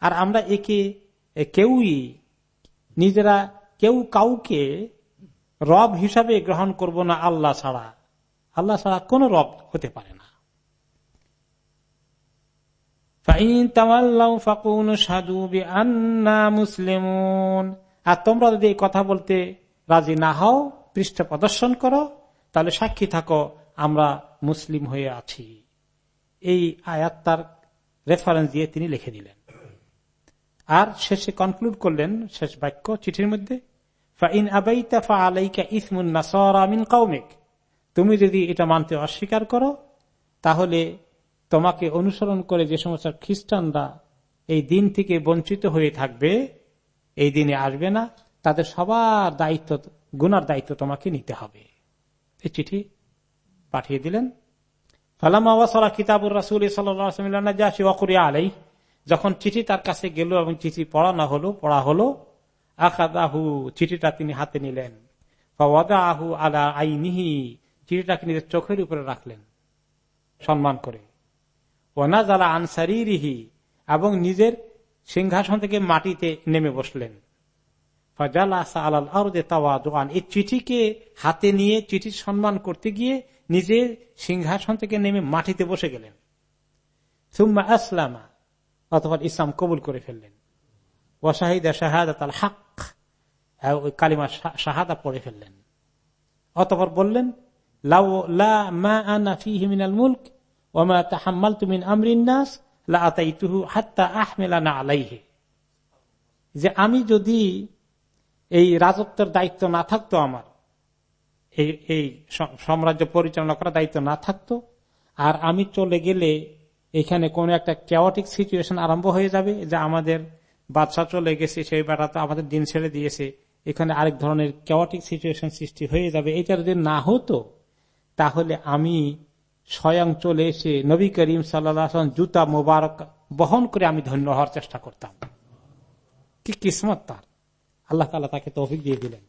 [SPEAKER 2] আর আমরা একে কেউই নিজেরা কেউ কাউকে রব হিসাবে গ্রহণ করব না আল্লাহ ছাড়া। আল্লাহ ছাড়া কোন রব হতে পারে না। আর তোমরা যদি কথা বলতে রাজি না হও, পৃষ্ঠ প্রদর্শন করো, তাহলে সাক্ষী থাকো আমরা মুসলিম হয়ে আছি। এই আয়াত্তার রেফারেন্স দিয়ে তিনি লিখে দিলেন। আর শেষে কনক্লুড করলেন শেষ বাক্য চিঠির মধ্যে তুমি যদি এটা মানতে অস্বীকার করো, তাহলে তোমাকে অনুসরণ করে যে সমস্ত খ্রিস্টানরা এই দিন থেকে বঞ্চিত হয়ে থাকবে, এই দিনে আসবে না। তাদের সবার দায়িত্ব, গুনার দায়িত্ব তোমাকে নিতে হবে। এই চিঠি পাঠিয়ে দিলেন। কিতাবুর রাসুল আলাই যখন চিঠি তার কাছে গেল এবং চিঠি পড়ানো হলো, পড়া হলো আখাদাহু চিঠিটা তিনি হাতে নিলেন। আহু আলা আইনিহি চিঠিটাকে নিজের চোখের উপরে রাখলেন, সম্মান করে। ওনা যারা আনসারিহি এবং নিজের সিংহাসন থেকে মাটিতে নেমে বসলেন। এই চিঠিকে হাতে নিয়ে চিঠির সম্মান করতে গিয়ে নিজের সিংহাসন থেকে নেমে মাটিতে বসে গেলেন। সুম্মা আসলামা, অথবা ইসলাম কবুল করে ফেললেন। ওয়াশাহিদা শাহাদাত আল হাক কালিমা শাহাদা পড়ে ফেললেন। অতপর বললেন মুলক যে আমি যদি এই রাজত্বের দায়িত্ব না থাকতো আমার এই সাম্রাজ্য পরিচালনা করার দায়িত্ব না থাকতো। আর আমি চলে গেলে এখানে কোন একটা ক্যাওটিক সিচুয়েশন আরম্ভ হয়ে যাবে যে আমাদের বাদশাহ চলে গেছে, সেই বেড়া তো আমাদের দিন ছেড়ে দিয়েছে। এখানে আরেক ধরনের ক্যাওটিক সিচুয়েশন সৃষ্টি হয়ে যাবে। এটা যদি না হতো, তাহলে আমি স্বয়ং চলে এসে নবী করিম সাল্লাম জুতা মোবারক বহন করে আমি ধন্য হওয়ার চেষ্টা করতাম। কি কিসমত তার। আল্লাহ তালা তাকে তৌফিক দিয়ে দিলেন।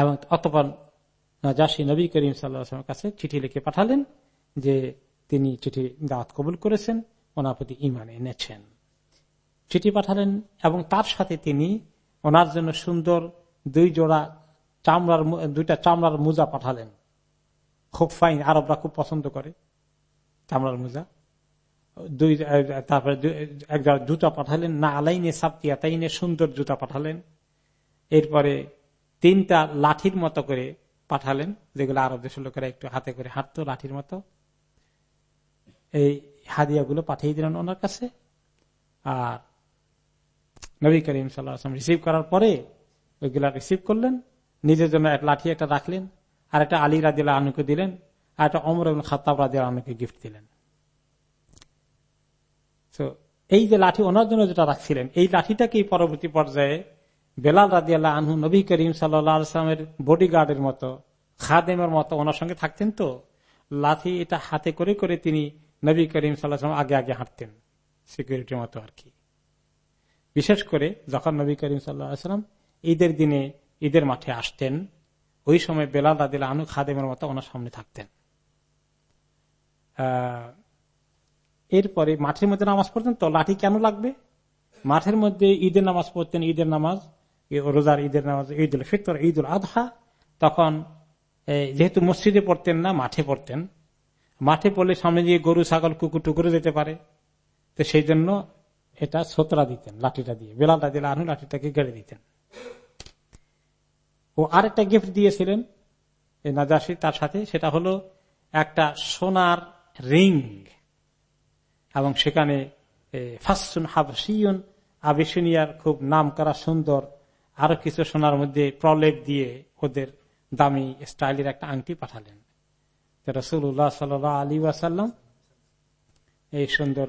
[SPEAKER 2] এবং অতপর নাজাসি নবী করিম সাল্লামের কাছে চিঠি লিখে পাঠালেন যে তিনি চিঠি দাওয়াত কবুল করেছেন, ওনার প্রতি ইমান এনেছেন। চিঠি পাঠালেন এবং তার সাথে তিনি ওনার জন্য সুন্দর দুই জোড়া চামড়ার দুইটা চামড়ার মোজা পাঠালেন। খুব ফাইন, আরবরা খুব পছন্দ করে চামড়ার মোজা। দুই, তারপরে একজন জুতা পাঠালেন, না আলাইনে সাপ্তিয়া তাইনে সুন্দর জুতা পাঠালেন। এরপরে তিনটা লাঠির মতো করে পাঠালেন, যেগুলো আরব দেশের লোকেরা একটু হাতে করে হাঁটতো লাঠির মতো। এই হাদিয়াগুলো পাঠিয়ে দিলেন ওনার কাছে। আর নবী করিম সাল্লাম রিসিভ করার পরে ওইগুলা রিসিভ করলেন। নিজের জন্য এক লাঠি একটা রাখলেন, আর একটা আলী রাজিলা আনুকে দিলেন, আর একটা অমর এবং খাতাব রাজিয়া আনুকে গিফট দিলেন। তো এই যে লাঠি ওনার জন্য যেটা রাখছিলেন, এই লাঠিটাকে পরবর্তী পর্যায়ে বেলাল রাজিয়াল্লাহ আনহু নবী করিম সাল্লামের বডিগার্ডের মতো, খাদেমের মতো ওনার সঙ্গে থাকতেন তো? লাঠি এটা হাতে করে করে তিনি নবী করিম সাল্লাহ আগে আগে হাঁটতেন সিকিউরিটির মতো আর কি। বিশেষ করে যখন নবী করিম সাল্লাম ঈদের দিনে ঈদের মাঠে আসতেন, ওই সময় বেলাল রাদিল আনু খাদেমের মতো ওনার সামনে থাকতেন। এরপরে মাঠের মধ্যে নামাজ পড়তেন তো? লাঠি কেন লাগবে? মাঠের মধ্যে ঈদের নামাজ পড়তেন, ঈদের নামাজ। রোজার ঈদের নামাজ ঈদ উল ফিতর ঈদ উল আধহা, তখন যেহেতু মসজিদে পড়তেন না, মাঠে পড়তেন। মাঠে পড়লে সামনে দিয়ে গরু, ছাগল, কুকুর টুকুরে যেতে পারে। তো সেই জন্য এটা সোতরা দিতেন, লাঠিটা দিয়ে বেলালটা দিলে আনু লাঠিটাকে গেড়ে দিতেন। ও আরেকটা গিফট দিয়েছিলেন নাজাসি, তার সাথে, সেটা হলো একটা সোনার রিং। এবং সেখানে ফাসুন হাবসিয়ন আবিসিনিয়ার খুব নাম করা সুন্দর আরও কিছু সোনার মধ্যে প্রলেপ দিয়ে ওদের দামি স্টাইলের একটা আংটি পাঠালেন। রসুল্লাহ সাল আলী ওয়াসাল্লাম এই সুন্দর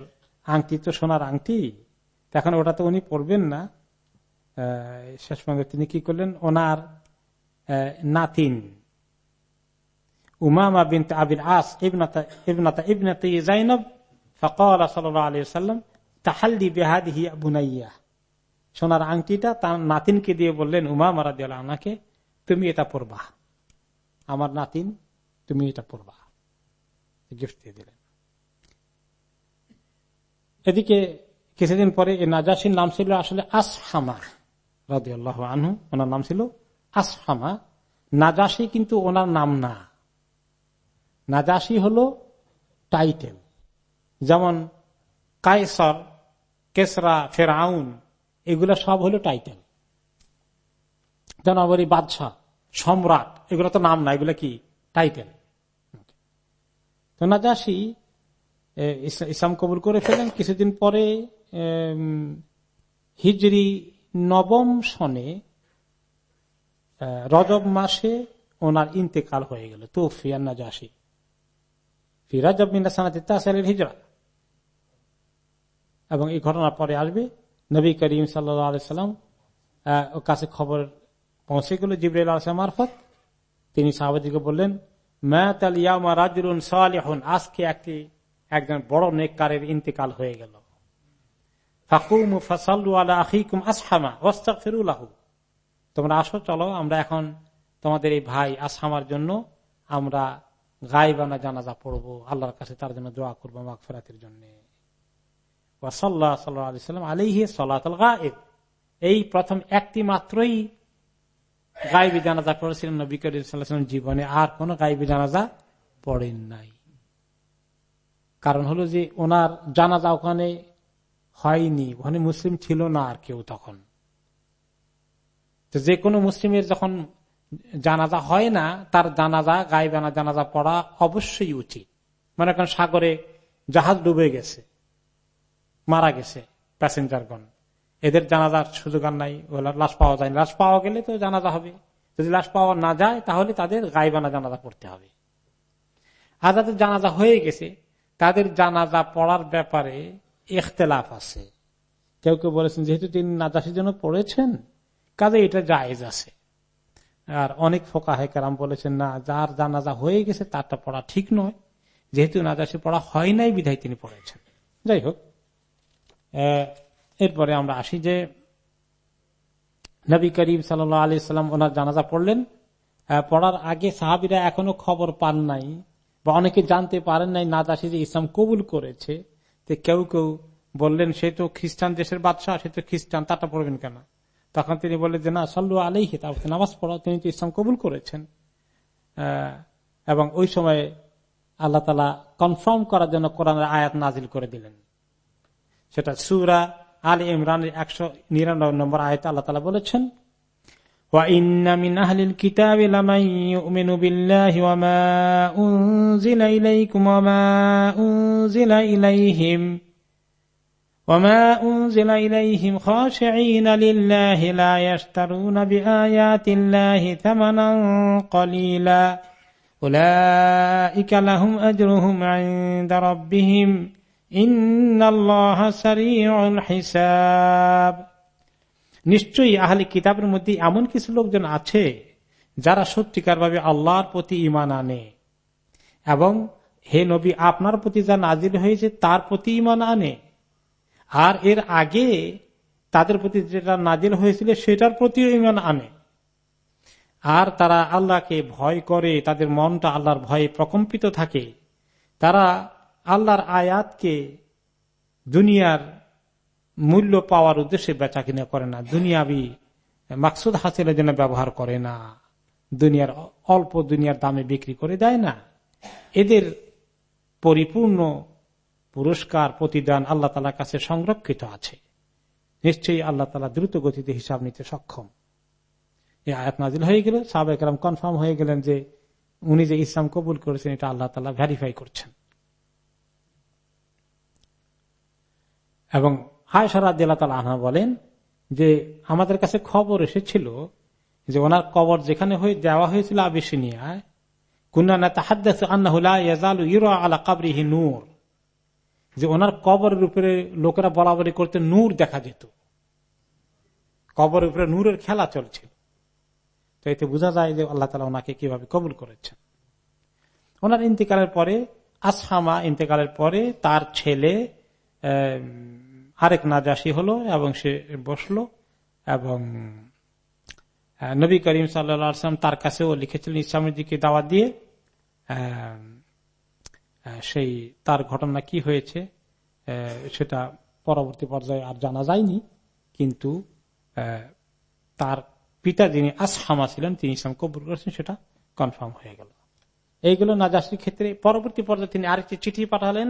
[SPEAKER 2] আংটি তো সোনার আংটি এখন ওটা তো উনি পড়বেন না। শেষ পর্যন্ত তিনি কি করলেন? ওনার নাতিন, উমামা বিন আবির আস ইবনাতা ইবনাতা ইবনাতি জাইনব ফকর সাল্লাম তাহাল্লি বেহাদি বুনাইয়া। সোনার আংটিটা তার নাতিনকে দিয়ে বললেন, উমা মারা দিয়াল আনাকে তুমি এটা পড়বা আমার নাতিন, তুমি এটা পড়বা গিফট দিয়ে দিলেন। এদিকে কিছুদিন পরে এই নাজাসির নাম ছিল আসলে আসহামা রাজি আল্লাহ আনহু, ওনার নাম ছিল আসহামা। নাজাসি কিন্তু ওনার নাম না। নাজাসি হলো টাইটেল। যেমন কায়সর, কেসরা, ফেরাউন এগুলো সব হলো টাইটেল জনবরী বাদশাহ, সম্রাট, এগুলো তো নাম না, এগুলো কি? টাইটেল তো নাজাসি ইসলাম কবুল করে ফেলেন। কিছুদিন পরে হিজরি নবম সনে রজব মাসে ওনার ইন্তেকাল হয়ে গেল। তো ফিয়ান নাজাসি। ফিরাজ সানাতের হিজরা। এবং এই ঘটনার পরে আসবে নবী করিম সাল্লাম কাছে খবর পৌঁছে গেল জিবরাইল আসলাম মারফত। তিনি সাহাবাদিকে বললেন আজকে একটি, একজন বড় হয়ে গেল। তোমরা আসো, চলো, আমরা এখন তোমাদের এই ভাই আসহামার জন্য আমরা গাইবানা জানাজা পড়ব। আল্লাহর কাছে তার জন্য দোয়া করব মাগফেরাতের জন্য। আলিহি গায়েব। এই প্রথম একটি মাত্রই গাইবি জানাজা পড়েছিলেন নবী করিম জীবনে আর কোন গাইবি জানাজা পড়েন নাই। কারণ হলো যে ওনার জানাজা ওখানে হয়নি, ওখানে মুসলিম ছিল না আর কেউ তখন। যে কোনো মুসলিমের যখন জানাজা হয় না, তার জানাজা গাইবানা জানাজা পড়া অবশ্যই উচিত। মনে করেন সাগরে জাহাজ ডুবে গেছে। মারা গেছে প্যাসেঞ্জারগণ। এদের জানাজার সুযোগ আর নাই লাশ পাওয়া যায় লাশ পাওয়া গেলে তো জানাজা হবে। যদি লাশ পাওয়া না যায়, তাহলে তাদের গাইবানা জানাজা পড়তে হবে। আর যাদের জানাজা হয়ে গেছে, তাদের জানাজা পড়ার ব্যাপারে এখতেলাফ আছে। কেউ কেউ বলেছেন, যেহেতু তিনি নাজাসির জন্য পড়েছেন, কাজে এটা জায়েজ আছে। আর অনেক ফোকা হেকারাম বলেছেন, না, যার জানাজা হয়ে গেছে, তারটা পড়া ঠিক নয়। যেহেতু নাজাসি পড়া হয় নাই, বিধায় তিনি পড়েছেন। যাই হোক এরপরে আমরা আসি যে নবী করিম সাল আলি সাল্লাম ওনার জানাজা পড়লেন। পড়ার আগে সাহাবিরা এখনও খবর পান নাই বা অনেকে জানতে পারেন নাই নাদাসি যে ইসলাম কবুল করেছে। কেউ কেউ বললেন, সে তো খ্রিস্টান দেশের বাদশাহ, সে তো খ্রিস্টান তাটা পড়বেন কেন? তখন তিনি বললেন যে, না, সাল্লু আলাইহি তারপর নামাজ পড়া তিনি তো ইসলাম কবুল করেছেন। এবং ওই সময় আল্লাহ তালা কনফার্ম করার জন্য কোরআনের আয়াত নাজিল করে দিলেন। সেটা সুরা আল ইমরানের একশো নিরানব্বই নম্বর আয়ত আল্লাহ তালা বলেছেন কলিলা। উলাইকা নিশ্চয়ই আহলি কিতাবের মধ্যে এমন কিছু লোকজন আছে যারা সত্যিকারভাবে আল্লাহর প্রতি ইমান আনে। এবং হে নবী, আপনার প্রতি যা নাজিল হয়েছে তার প্রতি ইমান আনে। আর এর আগে তাদের প্রতি যেটা নাজিল হয়েছিল সেটার প্রতিও ইমান আনে। আর তারা আল্লাহকে ভয় করে, তাদের মনটা আল্লাহর ভয়ে প্রকম্পিত থাকে। তারা আল্লাহর আয়াতকে দুনিয়ার মূল্য পাওয়ার উদ্দেশ্যে বেচা কিনা করে না। দুনিয়াবি মাকসুদ হাসিলের জন্য ব্যবহার করে না। দুনিয়ার অল্প দুনিয়ার দামে বিক্রি করে দেয় না। এদের পরিপূর্ণ পুরস্কার, প্রতিদান আল্লাহ তালার কাছে সংরক্ষিত আছে। নিশ্চয়ই আল্লাহ তালা দ্রুত গতিতে হিসাব নিতে সক্ষম। এই আয়াত নাজিল হয়ে গেল। সাবেক কনফার্ম হয়ে গেলেন যে উনি যে ইসলাম কবুল করেছেন, এটা আল্লাহ তালা ভ্যারিফাই করছেন। এবং হায়সারাদ আনহা বলেন যে, আমাদের কাছে খবর এসেছিল যে, ওনার কবর যেখানে হয়ে দেওয়া হয়েছিল আবিসিনিয়ায় নূর। যে, ওনার কবরের উপরে লোকেরা বরাবরি করতে নূর দেখা যেত। কবরের উপরে নূরের খেলা চলছিল। তো এতে বোঝা যায় যে, আল্লাহ তালা ওনাকে কীভাবে কবুল করেছেন। ওনার ইন্তেকালের পরে, আসহামা ইন্তেকালের পরে তার ছেলে আরেক নাজাসি হলো এবং সে বসল এবং নবী করিম সাল্লাম তার কাছেও লিখেছিলেন ইসলামের দিকে দাওয়াত দিয়ে সেই তার ঘটনা কি হয়েছে সেটা পরবর্তী পর্যায়ে আর জানা যায়নি, কিন্তু তার পিতা যিনি আসহামা ছিলেন, তিনি ইসলাম কবুল করেছেন, সেটা কনফার্ম হয়ে গেল। এইগুলো নাজাসির ক্ষেত্রে পরবর্তী পর্যায়ে তিনি আরেকটি চিঠি পাঠালেন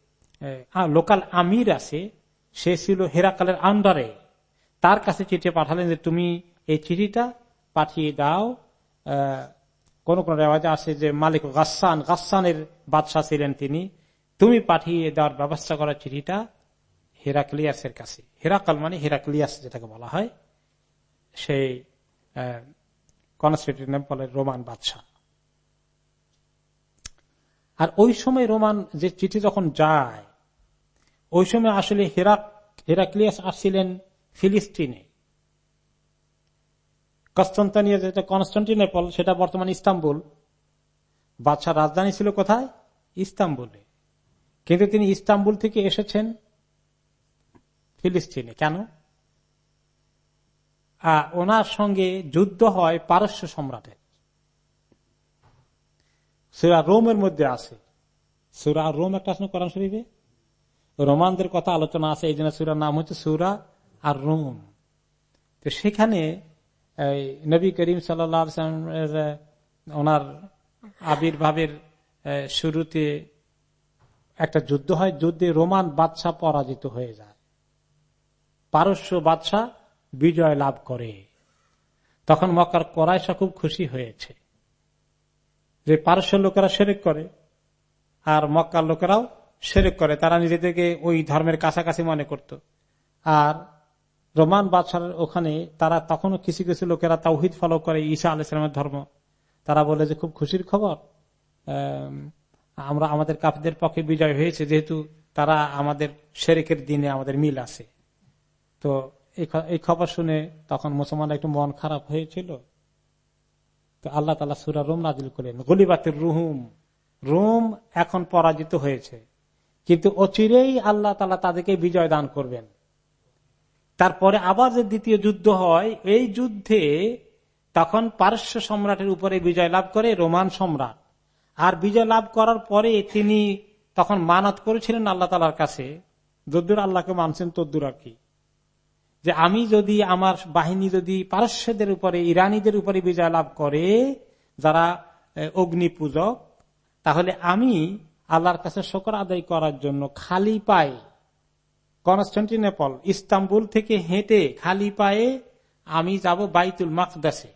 [SPEAKER 2] লোকাল আমির আছে, সে ছিল হেরাকালের আন্ডারে তার কাছে চিঠি পাঠালেন যে, তুমি এই চিঠিটা পাঠিয়ে দাও। কোন কোন রেওয়াজে আছে যে, মালিক গাসান গাসানের বাদশাহ ছিলেন তিনি। তুমি পাঠিয়ে দেওয়ার ব্যবস্থা করার চিঠিটা হেরাক্লিয়াসের কাছে। হেরাকাল মানে হেরাক্লিয়াস যেটাকে বলা হয়। সেই কনস্টেন্টিনেপলের রোমান বাদশাহ। আর ওই সময় রোমান যে চিঠি যখন যায় ওই সময় আসলে হেরাক, হেরাক্লিয়াস আসছিলেন ফিলিস্তিনে। কনস্টান্তানিয়া যেটা কনস্টান্টিনেপল, সেটা বর্তমান ইস্তাম্বুল। বাদশাহ রাজধানী ছিল কোথায়? ইস্তাম্বুলে। কিন্তু তিনি ইস্তাম্বুল থেকে এসেছেন ফিলিস্তিনে। কেন? ওনার সঙ্গে যুদ্ধ হয় পারস্য সম্রাটের। সুরা রোমের মধ্যে আছে। সুরা রোম একটা আছে কোরআন শরীফে? রোমানদের কথা আলোচনা আছে, এই জন্য সুরার নাম হচ্ছে সুরা আর রোম তো সেখানে নবী করিম সাল্লাম ওনার আবির্ভাবের শুরুতে একটা যুদ্ধ হয়, যুদ্ধে রোমান বাদশাহ পরাজিত হয়ে যায়। পারস্য বাদশাহ বিজয় লাভ করে। তখন মক্কার করাইশা খুব খুশি হয়েছে যে পারস্য লোকেরা সেরেক করে, আর মক্কার লোকেরাও সেরেক করে, তারা নিজেদেরকে ওই ধর্মের কাছাকাছি মনে করত। আর রোমান বাদশার ওখানে তারা তখনও কিছু কিছু লোকেরা তাওহিদ ফলো করে, ঈসা আলাইসলামের ধর্ম। তারা বলে যে, খুব খুশির খবর। আমরা, আমাদের কাপদের পক্ষে বিজয় হয়েছে, যেহেতু তারা আমাদের শেরেকের দিনে আমাদের মিল আছে। তো এই খবর শুনে তখন মুসলমান একটু মন খারাপ হয়েছিল। তো আল্লাহ তালা সুরা রোম নাজিল করলেন। গলিবাতের রুহুম। রোম এখন পরাজিত হয়েছে। কিন্তু অচিরেই আল্লাহ তালা তাদেরকে বিজয় দান করবেন। তারপরে আবার যে দ্বিতীয় যুদ্ধ হয়, এই যুদ্ধে তখন পারস্য সম্রাটের উপরে বিজয় লাভ করে রোমান সম্রাট। আর বিজয় লাভ করার পরে তিনি তখন মানত করেছিলেন আল্লাহ তালার কাছে। যদ্দুর আল্লাহকে মানছেন তদ্দুর আর কি। যে আমি যদি আমার বাহিনী যদি পারস্যদের উপরে, ইরানিদের উপরে বিজয় লাভ করে, যারা অগ্নি পূজক তাহলে আমি আল্লাহর কাছে শকর আদায় করার জন্য খালি পায়ে, কনস্টান্টিনেপল, ইস্তাম্বুল থেকে হেঁটে খালি পায়ে আমি যাব বাইতুল মাকদাসে।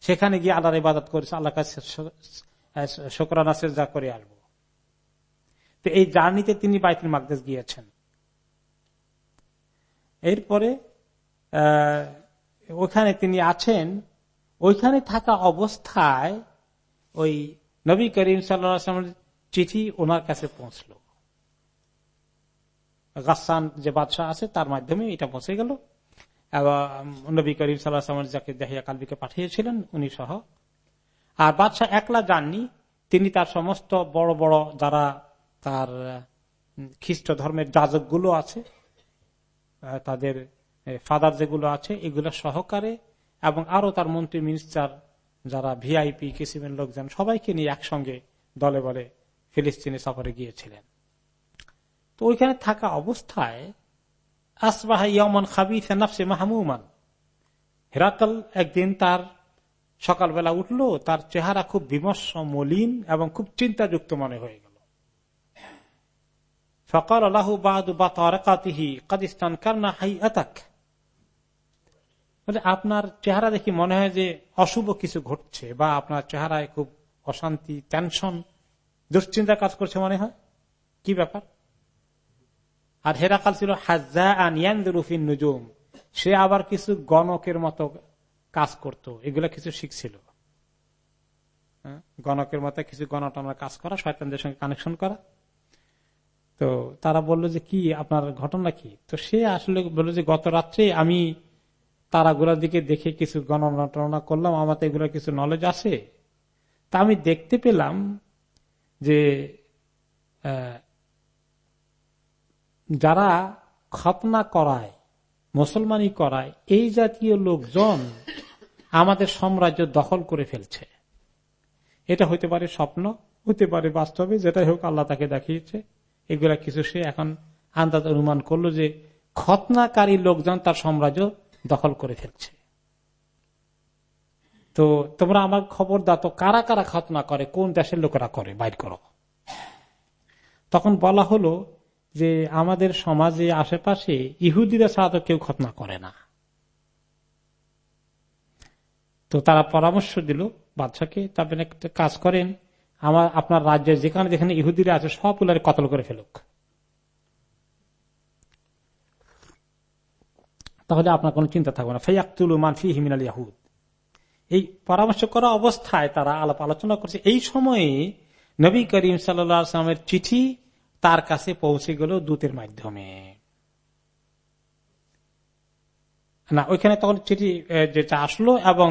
[SPEAKER 2] সেখানে গিয়ে আল্লাহর ইবাদত করেছে আল্লাহ কাছে শকরানা যা করে আসব। তো এই জার্নিতে তিনি বাইতুল মাকদাস গিয়েছেন। এরপরে ওখানে তিনি আছেন। ওইখানে থাকা অবস্থায় ওই নবী করিম সাল্লামের চিঠি ওনার কাছে পৌঁছল। গাসান যে বাদশাহ আছে, তার মাধ্যমে এটা পৌঁছে গেল। নবী করিম সাল্লাহামের যাকে দেহিয়া কালবিকে পাঠিয়েছিলেন, উনি সহ। আর বাদশাহ একলা যাননি, তিনি তার সমস্ত বড় বড় যারা তার খ্রিস্ট ধর্মের যাজকগুলো আছে তাদের ফাদার যেগুলো আছে, এগুলো সহকারে এবং আরও তার মন্ত্রী মিনিস্টার যারা ভিআইপি, কিসিমের লোকজন, সবাইকে নিয়ে একসঙ্গে দলে বলে ফিলিস্তিনি সফরে গিয়েছিলেন। তো ওইখানে থাকা অবস্থায় আসবাহ ইয়মন খাবি সেনাফসে মাহমুমান। হেরাকল একদিন তার সকালবেলা উঠল, তার চেহারা খুব বিমর্ষ, মলিন এবং খুব চিন্তাযুক্ত মনে হয়ে গেল। ফকাল আল্লাহ বাদ বা তারকাতিহি কাদিস্তান কারনা হাই আতাক আপনার চেহারা দেখি মনে হয় যে অশুভ কিছু ঘটছে বা আপনার চেহারায় খুব অশান্তি, টেনশন। দুশ্চিন্তা কাজ করছে মনে হয়? কি ব্যাপার? আর হেরাকাল ছিল হাজা আনিয়ান নুজুম। সে আবার কিছু গণকের মতো কাজ করত। এগুলা কিছু শিখছিল। হ্যাঁ? গণকের মতো কিছু গণটনার কাজ করা, শয়তানদের সঙ্গে কানেকশন করা। তো তারা বলল যে কি, আপনার ঘটনা কি? তো সে আসলে বলল যে গত রাত্রে আমি তারাগুলার দিকে দেখে কিছু গণনা করলাম, আমার তো এগুলো কিছু নলেজ আছে। তা আমি দেখতে পেলাম যে যারা খতনা করায়, মুসলমানি করায়, এই জাতীয় লোকজন আমাদের সাম্রাজ্য দখল করে ফেলছে। এটা হইতে পারে স্বপ্ন হতে পারে বাস্তবে, যেটাই হোক আল্লাহ তাকে দেখিয়েছে। এগুলা কিছু সে এখন আন্দাজ অনুমান করল যে, খতনাকারী লোকজন তার সাম্রাজ্য দখল করে ফেলছে। তো তোমরা আমার খবর দাও কারা কারা খতনা করে? কোন দেশের লোকেরা করে? বাইর করো। তখন বলা হলো যে আমাদের সমাজে, আশেপাশে ইহুদিরা ছাড়া কেউ খতনা করে না। তো তারা পরামর্শ দিল, বাদশাকে তারপরে একটা কাজ করেন। আমার, আপনার রাজ্যে যেখানে যেখানে ইহুদিরা আছে সবগুলো কতল করে ফেলুক। তাহলে আপনার কোন চিন্তা থাকবে না। ফেয়াকুল মানফি হিমিনাল ইয়াহুদ। এই পরামর্শ করা অবস্থায় তারা আলাপ আলোচনা করছে। এই সময়ে নবী করিম সাল্লামের চিঠি তার কাছে পৌঁছে গেল দূতের মাধ্যমে। না, ওইখানে তখন চিঠি যেটা আসলো এবং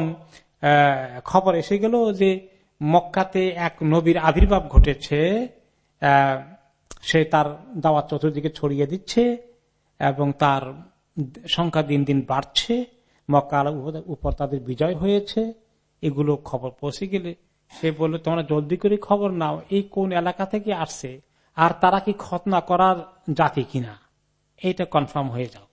[SPEAKER 2] খবর এসে গেল যে মক্কাতে এক নবীর আবির্ভাব ঘটেছে। সে তার দাওয়াত চতুর্দিকে ছড়িয়ে দিচ্ছে এবং তার সংখ্যা দিন দিন বাড়ছে। মক্কার উপর তাদের বিজয় হয়েছে। এগুলো খবর পৌঁছে গেলে সে বলল, তোমরা জলদি করে খবর নাও, এই কোন এলাকা থেকে আসছে? আর তারা কি খতনা করার জাতি কিনা? এইটা কনফার্ম হয়ে যাও।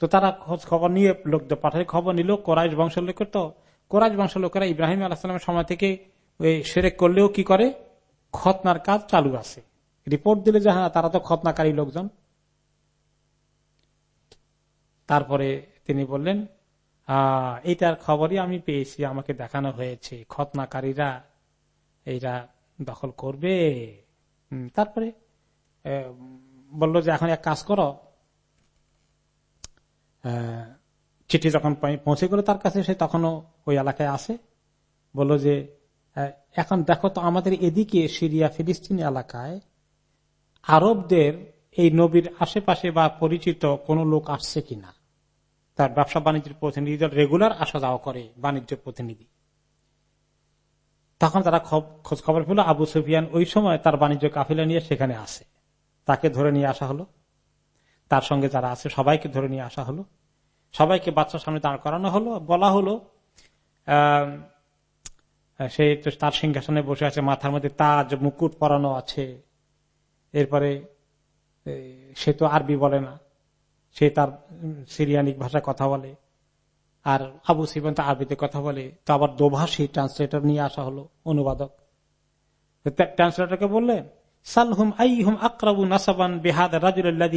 [SPEAKER 2] তো তারা খোঁজ খবর নিয়ে লোকদের পাঠায় খবর নিল কোরআশ বংশের লোকের তো কোরআশ বংশের লোকেরা ইব্রাহিম আলাহামের সময় থেকে ওই সেরেক করলেও কি করে? খতনার কাজ চালু আছে। রিপোর্ট দিলে যে হ্যাঁ তারা তো খতনাকারী লোকজন। তারপরে তিনি বললেন এইটার খবরই আমি পেয়েছি, আমাকে দেখানো হয়েছে। খতনাকারীরা এইটা দখল করবে। তারপরে বলল যে, এখন এক কাজ করো। চিঠি যখন পৌঁছে গেল তার কাছে, সে তখনও ওই এলাকায় আসে। বলল যে এখন দেখো তো, আমাদের এদিকে সিরিয়া, ফিলিস্তিন এলাকায় আরবদের এই নবীর আশেপাশে বা পরিচিত কোন লোক আসছে কিনা? তার ব্যবসা বাণিজ্যের প্রতিনিধি দল রেগুলার আসা যাওয়া করে, বাণিজ্য প্রতিনিধি। তখন তারা খোঁজ খবর পেল আবু সুফিয়ান ওই সময় তার বাণিজ্য কাফিলা নিয়ে সেখানে আসে। তাকে ধরে নিয়ে আসা হলো। তার সঙ্গে যারা আছে সবাইকে ধরে নিয়ে আসা হলো। সবাইকে বাচ্চার সামনে দাঁড় করানো হলো। বলা হলো সে তার সিংহাসনে বসে আছে, মাথার মধ্যে তাজ, মুকুট পরানো আছে। এরপরে সে তো আরবি বলে না। সে তার সিরিয়ানিক ভাষায় কথা বলে। আর আবু সিবান তো আরবিতে কথা বলে। তো আবার দোভাষী ট্রান্সলেটর নিয়ে আসা হলো অনুবাদক। ট্রান্সলেটরকে বললেন, সালহুম আইহুম আকরাবু নাসাবান বেহাদ রাজুল্লাহ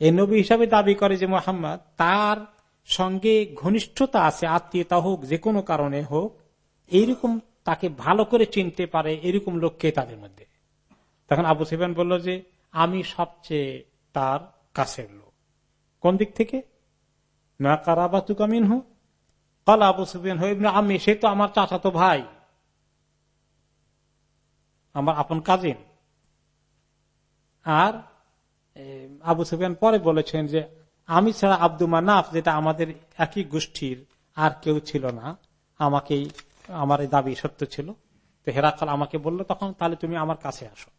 [SPEAKER 2] এই নবী। হিসাবে দাবি করে যে মোহাম্মদ তার সঙ্গে ঘনিষ্ঠতা আছে, আত্মীয়তা হোক, যে কোনো কারণে হোক, এইরকম তাকে ভালো করে চিনতে পারে এরকম লোককে তাদের মধ্যে? তখন আবু সিবান বলল যে, আমি সবচেয়ে তার কাছের লোক। কোন দিক থেকে? না কারাবা তুকামিন হু কল আবু সুফিয়ান হইবনা আমি সে তো আমার চাচাতো ভাই। আমার আপন কাজিন। আর আবু সুফিয়ান পরে বলেছেন যে, আমি ছাড়া আব্দু মানাফ যেটা আমাদের একই গোষ্ঠীর, আর কেউ ছিল না, আমাকেই, আমার এই দাবি সত্য ছিল। তো হেরাকাল আমাকে বলল তখন, তাহলে তুমি আমার কাছে আসো।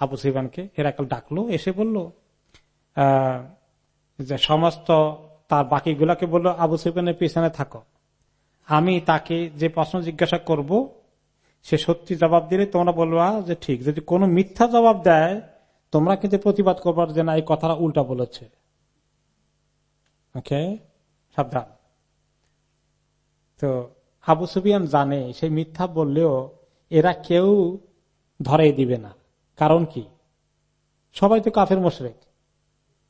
[SPEAKER 2] আবু সুফিয়ানকে হেরাকাল ডাকলো, এসে বলল যে সমস্ত তার বাকিগুলাকে বলল, আবু সুফিয়ানের পিছনে থাকো। আমি তাকে যে প্রশ্ন জিজ্ঞাসা করব, সে সত্যি জবাব দিলে তোমরা বলবা যে ঠিক, যদি কোনো মিথ্যা জবাব দেয়, তোমরা কিন্তু প্রতিবাদ করবার যে না, এই কথাটা উল্টা বলেছে। ওকে? সাবধান। তো আবু সুফিয়ান জানে সেই মিথ্যা বললেও এরা কেউ ধরে দিবে না। কারণ কি? সবাই তো কাফের মোশরেক।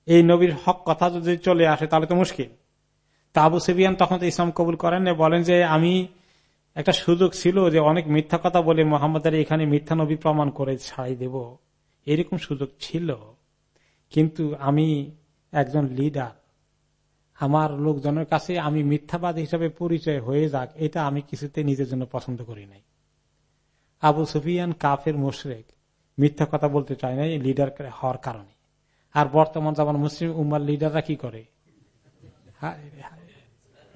[SPEAKER 2] এই নবীর হক কথা যদি চলে আসে, তাহলে তো মুশকিল। তা আবু সুফিয়ান তখন তো ইসলাম কবুল করেন বলেন যে আমি একটা সুযোগ ছিল যে অনেক মিথ্যা কথা বলে মোহাম্মদের এখানে মিথ্যা নবী প্রমাণ করে ছাড়াই দেব। এরকম সুযোগ ছিল। কিন্তু আমি একজন লিডার আমার লোকজনের কাছে আমি মিথ্যাবাদ হিসাবে পরিচয় হয়ে যাক, এটা আমি কিছুতে নিজের জন্য পছন্দ করি নাই। আবু সুফিয়ান কাফের মুশরেক, মিথ্যা কথা বলতে চায় নাই লিডার হওয়ার কারণে। আর বর্তমান যেমন মুসলিম উম্মার লিডাররা কি করে?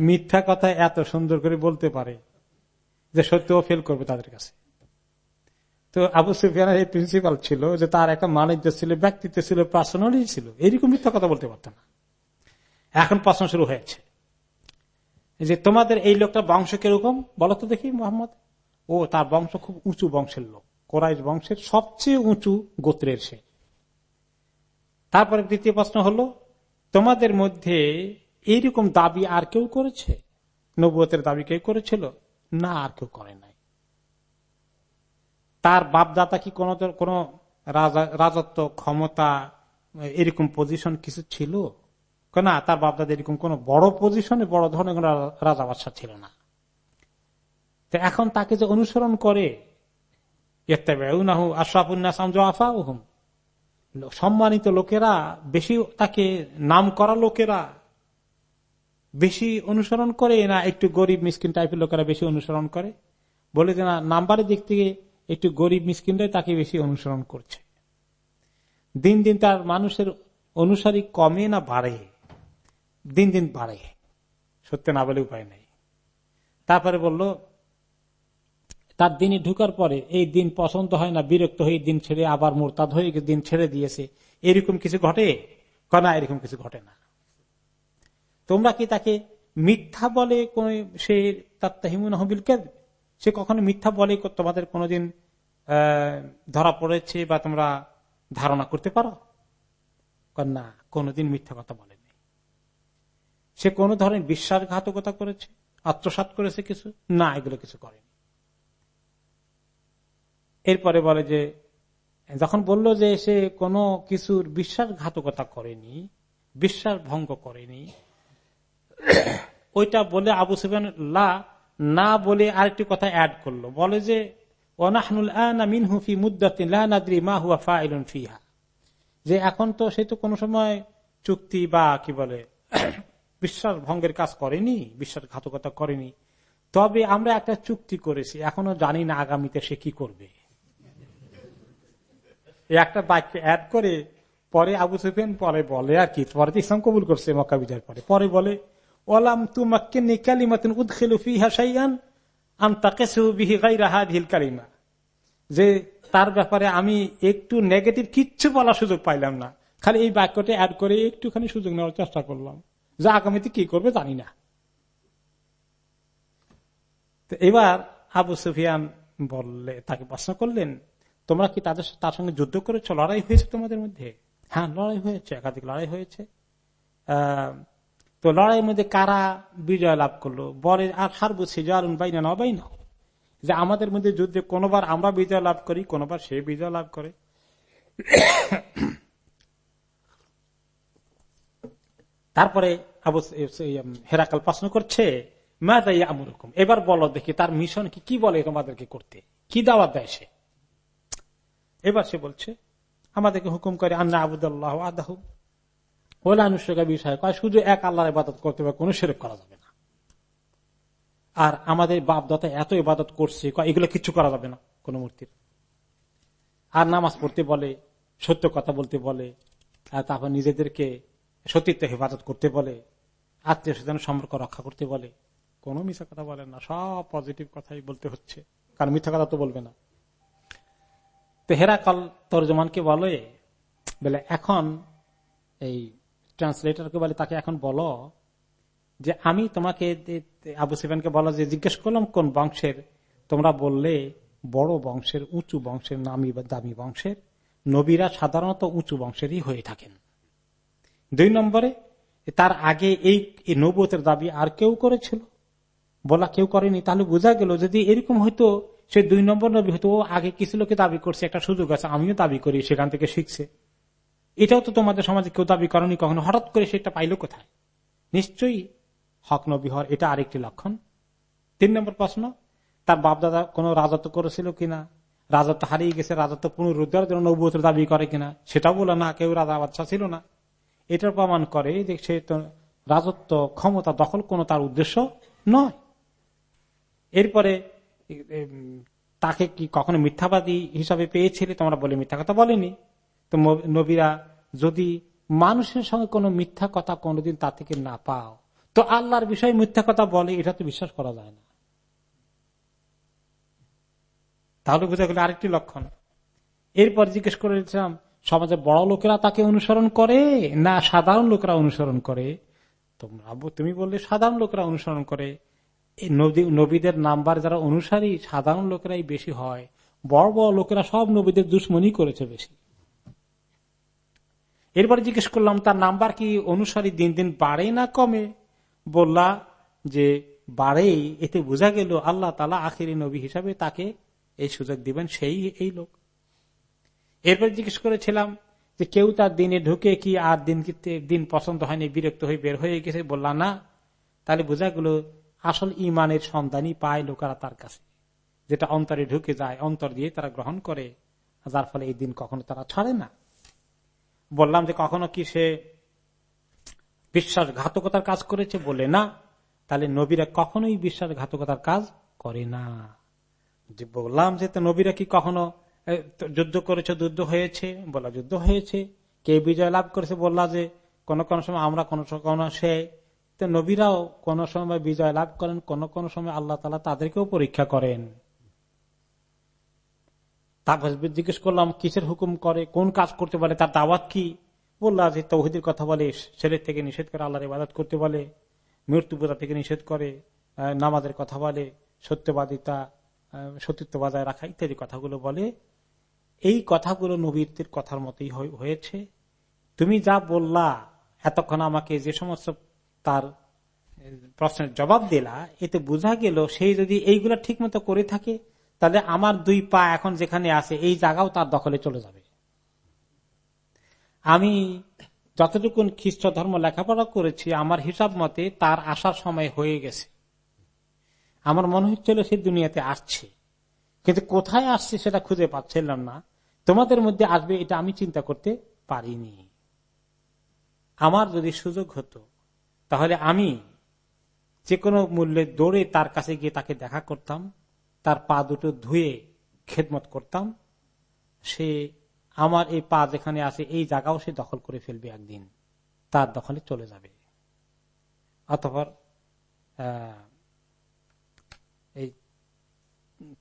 [SPEAKER 2] মিথ্যা কথা এত সুন্দর করে বলতে পারে যে সত্যিও ফেল করবে তাদের কাছে। তো আবু সুফিয়ানের এই প্রিন্সিপাল ছিল যে তার একটা মানিজ্য ছিল, ব্যক্তিত্ব ছিল পার্সোনালি ছিল। এরকম মিথ্যা কথা বলতে পারত না। এখন প্রশ্ন শুরু হয়েছে যে তোমাদের এই লোকটা বংশ কীরকম? বলো তো দেখি মোহাম্মদ। ও তার বংশ খুব উঁচু বংশের লোক। কোরাইশ বংশের সবচেয়ে উঁচু গোত্রের সে। তারপরে দ্বিতীয় প্রশ্ন হলো, তোমাদের মধ্যে এইরকম দাবি আর কেউ করেছে? নবুয়তের দাবি কেউ করেছিল? না, আর কেউ করে নাই। তার বাপদাতা কি কোন কোন রাজত্ব, ক্ষমতা, এরকম পজিশন কিছু ছিল? না, তার বাপদাদা এরকম কোন বড় পজিশনে বড় ধরনের কোন রাজা বাদশা ছিল না। তো এখন তাকে যে অনুসরণ করে সম্মানিত লোকেরা, বেশি তাকে নাম করা লোকেরা বেশি অনুসরণ করে না, একটু গরিব মিসকিন টাইপের লোকেরা বেশি অনুসরণ করে। বলে যে না, নাম্বারের দিক থেকে একটু গরিব মিসকিনরাই তাকে বেশি অনুসরণ করছে। দিন দিন তার মানুষের অনুসারী কমে না বাড়ে। দিন দিন বাড়ে। সত্য না বলে উপায় নেই। তারপরে বলল তার দিনে ঢুকার পরে এই দিন পছন্দ হয় না, বিরক্ত হয়ে দিন ছেড়ে আবার মোরতাদ হয়ে দিন ছেড়ে দিয়েছে। এরকম কিছু ঘটে? কনা এরকম কিছু ঘটে না। তোমরা কি তাকে মিথ্যা বলে কোন সে তাত্তাহিমুন সে কখনো মিথ্যা বলে তোমাদের কোনোদিন ধরা পড়েছে বা তোমরা ধারণা করতে পারো? না, কোনোদিন মিথ্যা কথা বলেনি। সে কোন ধরনের বিশ্বাসঘাতকতা করেছে? আত্মসাত করেছে কিছু? না, এগুলো কিছু করেনি। এরপরে বলে যে, যখন বলল যে সে কোনো কিছুর বিশ্বাসঘাতকতা করেনি বিশ্বাস ভঙ্গ করেনি, ওইটা বলে আবু সুফিয়ান লা, না বলে আরেকটি কথা অ্যাড করল। বলে যে যে এখন তো সে তো কোনো সময় চুক্তি বা কি বলে বিশ্বাস ভঙ্গের কাজ করেনি, বিশ্বাসঘাতকতা করেনি। তবে আমরা একটা চুক্তি করেছি, এখনও জানি না আগামীতে সে কি করবে। একটা বাক্য অ্যাড করে পরে আবু সুফিয়ান পরে বলে আর কি, পরে ইসলাম কবুল করছে মক্কা বিজয়ের পরে। পরে বলে ওলাম তুমাক্কে নিকালিমাতিন উদ্খেলু ফিহা সাইয়ান আম তাকে ভিল কালিমা। যে তার ব্যাপারে আমি একটু নেগেটিভ কিচ্ছু বলার সুযোগ পাইলাম না। খালি এই বাক্যটা অ্যাড করে একটুখানি সুযোগ নেওয়ার চেষ্টা করলাম। যে আগামীতে কি করবে জানি না। এবার আবু সুফিয়ান বললে, তাকে প্রশ্ন করলেন তোমরা কি তাদের তার সঙ্গে যুদ্ধ করেছ? লড়াই হয়েছে তোমাদের মধ্যে? হ্যাঁ লড়াই হয়েছে, একাধিক লড়াই হয়েছে। তো লড়াইয়ের মধ্যে কারা বিজয় লাভ করল? বলে আর হারবো সে জারুন বাই না বাই না? যে আমাদের মধ্যে যুদ্ধে কোনোবার আমরা বিজয় লাভ করি, কোনোবার সে বিজয় লাভ করে। তারপরে হেরাকাল প্রশ্ন করছে মা তাই আমরকম এবার বলো দেখি, তার মিশন কি? কি বলে তোমাদেরকে করতে? কি দাওয়াত দেয় এবার সে বলছে, আমাদেরকে হুকুম করে আন্না আবুদাল্লাহ আদাহ। ওলা অনুষ্কা বিষয় কয়, শুধু এক আল্লাহর ইবাদত করতে হবে, কোনো সেরেক করা যাবে না। আর আমাদের বাপ দাতা এত ইবাদত করছে এগুলো কিচ্ছু করা যাবে না, কোন মূর্তির। আর নামাজ পড়তে বলে, সত্য কথা বলতে বলে তারপর নিজেদেরকে সতীত্ব হেফাজত করতে বলে, আত্মীয় স্বজন সম্পর্ক রক্ষা করতে বলে, কোন মিথ্যা কথা বলে না, সব পজিটিভ কথাই বলতে হচ্ছে। কারণ মিথ্যা কথা তো বলবে না। তো হেরাকল তর্জমানকে বলে বলে, এখন এই ট্রান্সলেটরকে বলে, তাকে এখন বলো যে, আমি তোমাকে আবু সিফানকে বলো যে, জিজ্ঞেস করলাম কোন বংশের? তোমরা বললে, বড় বংশের, উঁচু বংশের, নামি দামি বংশের। নবীরা সাধারণত উঁচু বংশেরই হয়ে থাকেন। দুই নম্বরে, তার আগে এই নবতের দাবি আর কেউ করেছিল? বলা কেউ করেনি। তাহলে বোঝা গেল যদি এরকম হয়তো সে দুই নম্বর নবী হয়তো আগে কিছু লোকে দাবি করছে, একটা সুযোগ আছে, আমিও দাবি করি, সেখান থেকে শিখছে। এটাও তো তোমাদের সমাজে কেউ দাবি করেনি কখনো, হঠাৎ করে সেটা পাইল কোথায়? নিশ্চয়ই হক নবী হওয়ার এটা আরেকটি লক্ষণ। তিন নম্বর প্রশ্ন, তার বাপদাদা কোন রাজত্ব করেছিল কিনা? রাজত্ব হারিয়ে গেছে, রাজত্ব পুনরুদ্ধার জন্য নবুতের দাবি করে কিনা? সেটাও বলে না, কেউ রাজা বাচ্চা ছিল না। এটার প্রমাণ করে যে সে তো রাজত্ব ক্ষমতা দখল কোনো তার উদ্দেশ্য নয়। এরপরে তাকে কি কখনো মিথ্যাবাদী হিসাবে পেয়েছিলে? তোমরা বলে মিথ্যা কথা বলেনি। তো নবীরা, যদি মানুষের সঙ্গে কোনো মিথ্যা কথা কোনোদিন তা থেকে না পাও, তো আল্লাহর বিষয়ে মিথ্যা কথা বলে, এটা তো বিশ্বাস করা যায় না। তাহলে বোঝা গেল আরেকটি লক্ষণ। এরপর জিজ্ঞেস করেছিলাম, সমাজে বড় লোকেরা তাকে অনুসরণ করে না সাধারণ লোকেরা অনুসরণ করে? তোমরা তুমি বললে সাধারণ লোকেরা অনুসরণ করে। নবীদের নাম্বার যারা অনুসারী, সাধারণ লোকেরাই বেশি হয়। বড় বড় লোকেরা সব নবীদের দুশ্মনী করেছে বেশি। এরপরে জিজ্ঞেস করলাম, তার নাম্বার কি অনুসারী দিন দিন বাড়ে না কমে? বললা যে, বাড়েই। এতে বোঝা গেল আল্লাহ তালা আখেরি নবী হিসাবে তাকে এই সুযোগ দিবেন, সেই এই লোক। এরপরে জিজ্ঞেস করেছিলাম যে, কেউ তার দিনে ঢুকে কি আর দিন দিন পছন্দ হয়নি, বিরক্ত হয়ে বের হয়ে গেছে? বললাম না। তাহলে বোঝা গেল আসল ইমানের সন্ধানই পায় লোকেরা তার কাছে। যেটা অন্তরে ঢুকে যায়, অন্তর দিয়ে তারা গ্রহণ করে, যার ফলে এই দিন কখনো তারা ছাড়ে না। বললাম যে কখনো কি সে বিশ্বাসঘাতকতার কাজ করেছে? বলে না। তাহলে নবীরা কখনোই বিশ্বাসঘাতকতার কাজ করে না। যে বললাম যে নবীরা কি কখনো যুদ্ধ করেছে, যুদ্ধ হয়েছে? বলা যুদ্ধ হয়েছে। কে বিজয় লাভ করেছে? বললা যে কোন কোন সময় আমরা কোন কোন সে তো নবীরাও কোন সময় বিজয় লাভ করেন, কোন কোন সময় আল্লাহ তালা তাদেরকেও পরীক্ষা করেন। তারপর জিজ্ঞেস করলাম, কিসের হুকুম করে, কোন কাজ করতে বলে, তার দাওয়াত কি? বললা যে তৌহিদের কথা বলে ছেলের থেকে নিষেধ করে আল্লাহর ইবাদত করতে বলে, মৃত্যু পূজা থেকে নিষেধ করে নামাজের কথা বলে, সত্যবাদিতা সতীত্ব বজায় রাখা ইত্যাদি কথাগুলো বলে। এই কথাগুলো নবীর কথার মতোই হয়েছে। তুমি যা বললা, এতক্ষণ আমাকে যে সমস্ত তার প্রশ্নের জবাব দিলা, এতে বোঝা গেল সেই যদি এইগুলা ঠিক মতো করে থাকে, তাহলে আমার দুই পা এখন যেখানে আছে, এই জায়গাও তার দখলে চলে যাবে। আমি যতটুকুন খ্রিস্ট ধর্ম লেখাপড়া করেছি, আমার হিসাব মতে তার আসার সময় হয়ে গেছে। আমার মনে হচ্ছিল সে দুনিয়াতে আসছে। কিন্তু কোথায় আসছে সেটা খুঁজে পাচ্ছিলাম না। তোমাদের মধ্যে আসবে এটা আমি চিন্তা করতে পারিনি। আমার যদি সুযোগ হতো তাহলে আমি যে কোনো মূল্যে দৌড়ে তার কাছে গিয়ে তাকে দেখা করতাম, তার পা দুটো ধুয়ে খেদমত করতাম, সে আমার এই পা যেখানে আছে, এই জায়গাও সে দখল করে ফেলবে একদিন, তার দখলে চলে যাবে। অতপর এই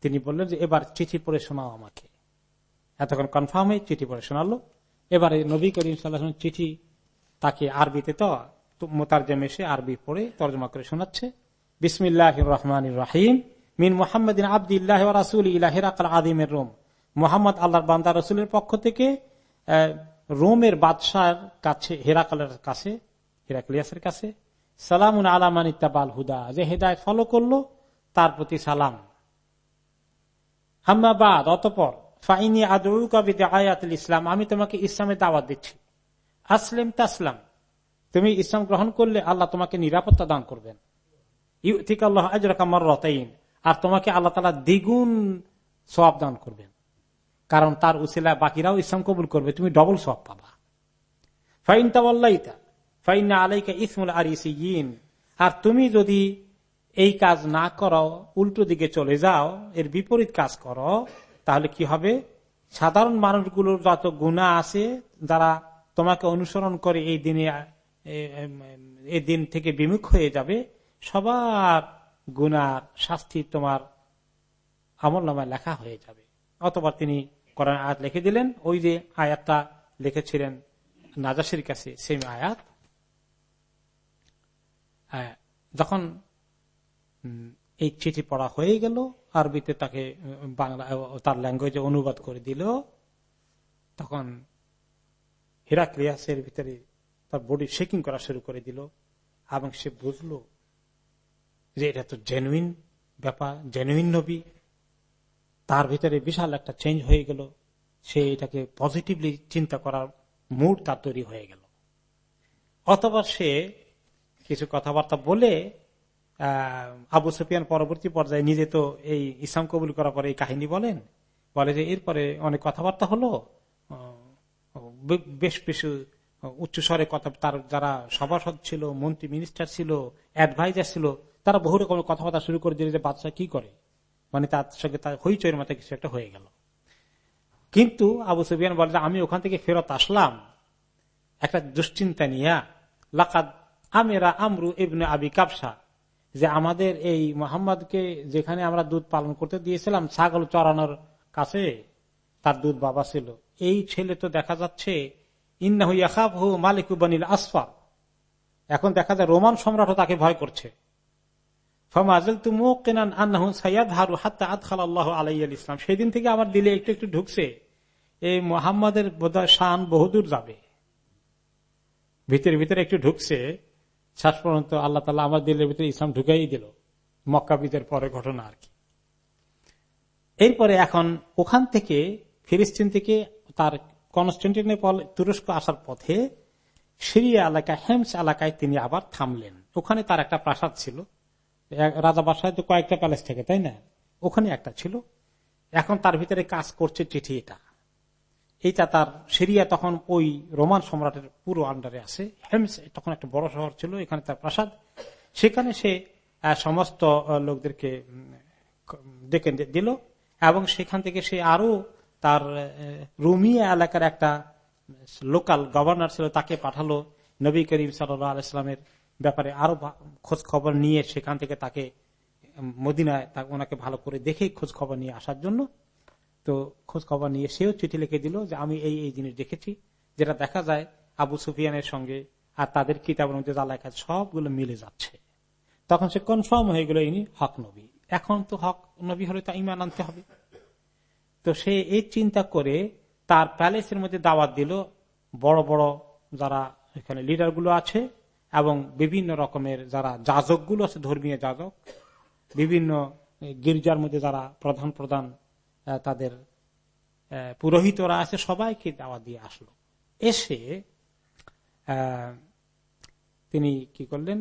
[SPEAKER 2] তিনি বললেন যে, এবার চিঠি পড়ে শোনাও আমাকে। এতক্ষণ কনফার্ম হয়ে চিঠি পড়ে শোনালো। এবারে নবী করিম সাল্লাহ চিঠি তাকে আরবিতে তো মোতার এসে আরবি পড়ে তর্জমা করে শোনাচ্ছে। বিসমিল্লাহ রহমান রাহিম। মিন মোহাম্মদিন আবদুল্লাহ রাসুল ইলাহিরাকাল আদিমের রোম। মোহাম্মদ আল্লাহ বান্দা রসুলের পক্ষ থেকে রোমের বাদশার কাছে, হেরাকালের কাছে, হেরাকলিয়াসের কাছে সালাম আলামান ইত্তাবাল হুদা, যে হেদায় ফলো করল, তার প্রতি সালাম। আম্মাবাদ অতপর, ফাইনি আদৌকাবিদে আয়াতুল ইসলাম, আমি তোমাকে ইসলামের দাওয়াত দিচ্ছি। আসলেম তাসলাম। তুমি ইসলাম গ্রহণ করলে আল্লাহ তোমাকে নিরাপত্তা দান করবেন। ইউথিক আল্লাহ আজরাকামার রতাইন আর তোমাকে আল্লাহ তালা দ্বিগুণ সব দান করবেন। কারণ তার উসিলা বাকিরাও ইসলাম কবুল করবে, তুমি ডবল সব পাবা। ফাইন তাল্লাইতা ফাইন আলাইকা ইসমুল আর আর তুমি যদি এই কাজ না করো, উল্টো দিকে চলে যাও, এর বিপরীত কাজ করো, তাহলে কি হবে? সাধারণ মানুষগুলোর যত গুণা আছে, যারা তোমাকে অনুসরণ করে এই দিনে দিন থেকে বিমুখ হয়ে যাবে। সবার গুনার শাস্তি তোমার আমল নামায় লেখা হয়ে যাবে। অতবার তিনি কোরআন আয়াত লিখে দিলেন। ওই যে আয়াতটা লিখেছিলেন নাজাসের কাছে, সেম আয়াত। যখন এই চিঠি পড়া হয়ে গেল, আরবিতে তাকে বাংলা তার ল্যাঙ্গুয়েজে অনুবাদ করে দিল, তখন হিরাক্রিয়াসের ভিতরে তার বডি শেকিং করা শুরু করে দিল। এবং সে বুঝলো যে এটা তো জেনুইন ব্যাপার জেনুইন নবী। তার ভিতরে বিশাল একটা চেঞ্জ হয়ে গেল। সে এটাকে পজিটিভলি চিন্তা করার মুড তার তৈরি হয়ে গেল। অথবা সে কিছু কথাবার্তা বলে আবু সুফিয়ান পরবর্তী পর্যায়ে নিজে তো এই ইসলাম কবুল করার পরে এই কাহিনী বলেন। বলে যে, এরপরে অনেক কথাবার্তা হলো। বেশ বেশ উচ্চ স্বরে কথা, তার যারা সভাসদ ছিল, মন্ত্রী মিনিস্টার ছিল অ্যাডভাইজার ছিল, তারা বহু রকমের কথাবার্তা শুরু করে দিল যে বাদশাহ কি করে? মানে তার সঙ্গে তার হইচয়ের মতো কিছু একটা হয়ে গেল। কিন্তু আবু সুবিয়ান বলে আমি ওখান থেকে ফেরত আসলাম। একটা দুশ্চিন্তা নিয়ে, লাকাদ আমেরা আমরু ইবনে আবি কাবসা যে আমাদের এই মোহাম্মদকে যেখানে আমরা দুধ পালন করতে দিয়েছিলাম, ছাগল চড়ানোর কাছে, তার দুধ বাবা ছিল। এই ছেলে তো দেখা যাচ্ছে ইন্নাহু মালিকু বনিল আসফা এখন দেখা যায় রোমান সম্রাটও তাকে ভয় করছে। সেদিন থেকে আমার দিলে একটু একটু ঢুকছে। এই মোহাম্মদের বোধহয় শান বহুদূর যাবে। ভিতরে ভিতরে একটু ঢুকছে। শেষ পর্যন্ত আল্লাহ তালা আমার দিলের ভিতরে ইসলাম ঢুকাই দিল। মক্কাবিদের পরে ঘটনা আর কি। এরপরে এখন ওখান থেকে ফিলিস্তিন থেকে তার কনস্টেন্টিনেপল তুরস্ক আসার পথে সিরিয়া এলাকায়, হেমস এলাকায় তিনি আবার থামলেন। ওখানে তার একটা প্রাসাদ ছিল। রাজা বাসায় তো কয়েকটা প্যালেস থেকে, তাই না? ওখানে একটা ছিল। এখন তার ভিতরে কাজ করছে চিঠি এটা। এইটা তার, সিরিয়া তখন ওই রোমান সম্রাটের পুরো আন্ডারে আছে। হেমস তখন একটা বড় শহর ছিল, এখানে তার প্রাসাদ। সেখানে সে সমস্ত লোকদেরকে ডেকে দিল। এবং সেখান থেকে সে আরও তার রুমিয়া এলাকার একটা লোকাল গভর্নর ছিল, তাকে পাঠালো নবী করিম সাল্লামের ব্যাপারে। আরও খোঁজ খবর নিয়ে সেখান থেকে তাকে মদিনায় ওনাকে ভালো করে দেখে খোঁজ খবর নিয়ে আসার জন্য। তো খোঁজ খবর নিয়ে সেও চিঠি লিখে দিল যে, আমি এই এই জিনিস দেখেছি, যেটা দেখা যায় আবু সুফিয়ানের সঙ্গে আর তাদের কিতাবের মধ্যে যা লেখা সবগুলো মিলে যাচ্ছে। তখন সে কনফার্ম হয়ে গেল ইনি হক নবী। এখন তো হক নবী হলে তা ইমান আনতে হবে। তো সে এই চিন্তা করে তার প্যালেসের মধ্যে দাওয়াত দিল। বড় বড় যারা এখানে লিডারগুলো আছে এবং বিভিন্ন রকমের যারা যাজকগুলো আছে, ধর্মীয় যাজক, বিভিন্ন গির্জার মধ্যে যারা প্রধান প্রধান তাদের পুরোহিতরা আছে, সবাইকে দাওয়া দিয়ে আসলো। এসে তিনি কি করলেন?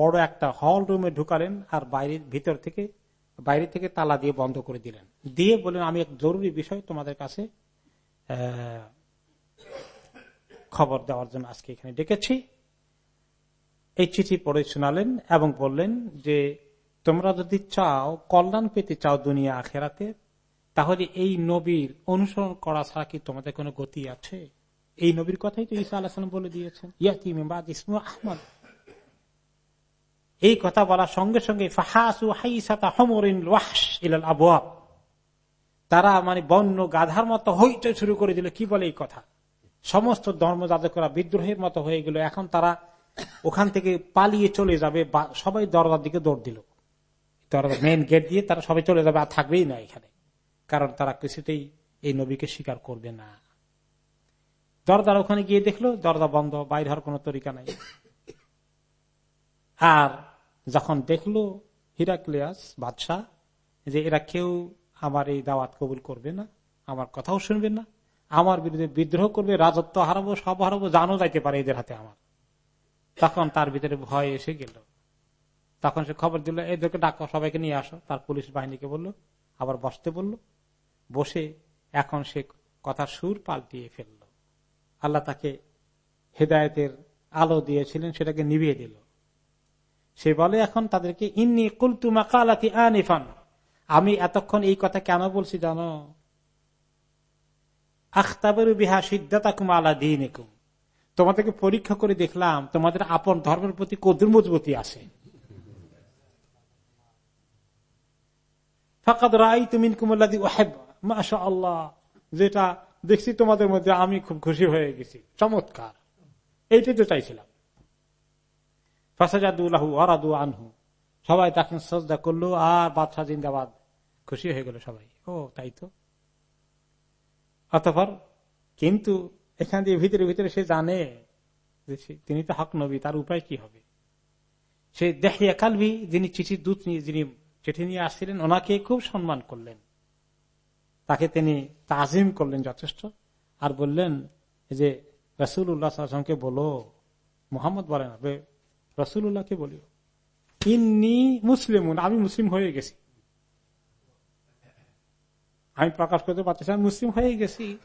[SPEAKER 2] বড় একটা হল রুমে ঢুকালেন আর বাইরের, ভিতর থেকে, বাইরে থেকে তালা দিয়ে বন্ধ করে দিলেন। দিয়ে বললেন, আমি এক জরুরি বিষয় তোমাদের কাছে খবর দেওয়ার জন্য আজকে এখানে ডেকেছি। এই চিঠি পড়ে শোনালেন এবং বললেন যে, তোমরা যদি চাও, কল্যাণ পেতে চাও দুনিয়া আখেরাতে, তাহলে এই নবীর অনুসরণ করা ছাড়া কি তোমাদের কোনো গতি আছে? এই নবীর কথাই তো ইসা আল্লাহ বলে দিয়েছেন ইয়াতিম ইসমু আহমদ। এই কথা বলার সঙ্গে সঙ্গে তারা মানে বন্য গাধার মতো হইতে শুরু করে দিল। কি বলে এই কথা? সমস্ত ধর্ম ধর্মযাজকরা বিদ্রোহের মতো হয়ে গেল। এখন তারা ওখান থেকে পালিয়ে চলে যাবে সবাই দরজার দিকে দৌড় দিল। দরজা মেন গেট দিয়ে তারা সবাই চলে যাবে, আর থাকবেই না এখানে। কারণ তারা কিছুতেই এই নবীকে স্বীকার করবে না। দরদার ওখানে গিয়ে দেখল, দরজা বন্ধ, বাইর হওয়ার কোন তরিকা নাই। আর যখন দেখল হিরাক্লিয়াস বাদশাহ, যে এরা কেউ আমার এই দাওয়াত কবুল করবে না, আমার কথাও শুনবে না, আমার বিরুদ্ধে বিদ্রোহ করবে, রাজত্ব হারাবো, সব হারাবো জানো যাইতে পারে এদের হাতে আমার। তখন তার ভিতরে ভয় এসে গেল। তখন সে খবর দিল এদেরকে ডাকো, সবাইকে নিয়ে আসো। তার পুলিশ বাহিনীকে বলল, আবার বসতে বলল। বসে এখন সে কথা সুর পাল্টিয়ে ফেলল। আল্লাহ তাকে হেদায়তের আলো দিয়েছিলেন, সেটাকে নিভিয়ে দিল। সে বলে, এখন তাদেরকে ইন্নি কুলতু মাকালাতি আনিফান। আমি এতক্ষণ এই কথা কেন বলছি জানো? আখতাবের বিহা সিদ্ধাতাকুম আলা দিন তোমাদেরকে পরীক্ষা করে দেখলাম, তোমাদের আপন ধর্মের প্রতি কদুর মজবুতি আছে। আল্লাহ যেটা দেখছি তোমাদের মধ্যে আমি খুব খুশি হয়ে গেছি। চমৎকার। এইটাই তো চাইছিলাম। আরাদু আনহু। সবাই তাকে সজদা করল, আর বাদশাহ জিন্দাবাদ। খুশি হয়ে গেল সবাই। ও, তাই তো। অতপর কিন্তু এখান দিয়ে ভিতরে ভিতরে সে জানে তিনি তো হক নবী, তার উপায় কি হবে? সে দেখিয়া কালবি, যিনি চিঠির দূত নিয়ে যিনি চিঠি নিয়ে আসছিলেন, ওনাকে খুব সম্মান করলেন। তাকে তিনি তাজিম করলেন যথেষ্ট আর বললেন যে রসুল উল্লাহকে বলো, মোহাম্মদ বলেন রসুল উল্লাহকে বলি ইন্নি মুসলিম আমি মুসলিম হয়ে গেছি। আমি প্রকাশ করতে পারতেছি আমি মুসলিম হয়ে গেছি।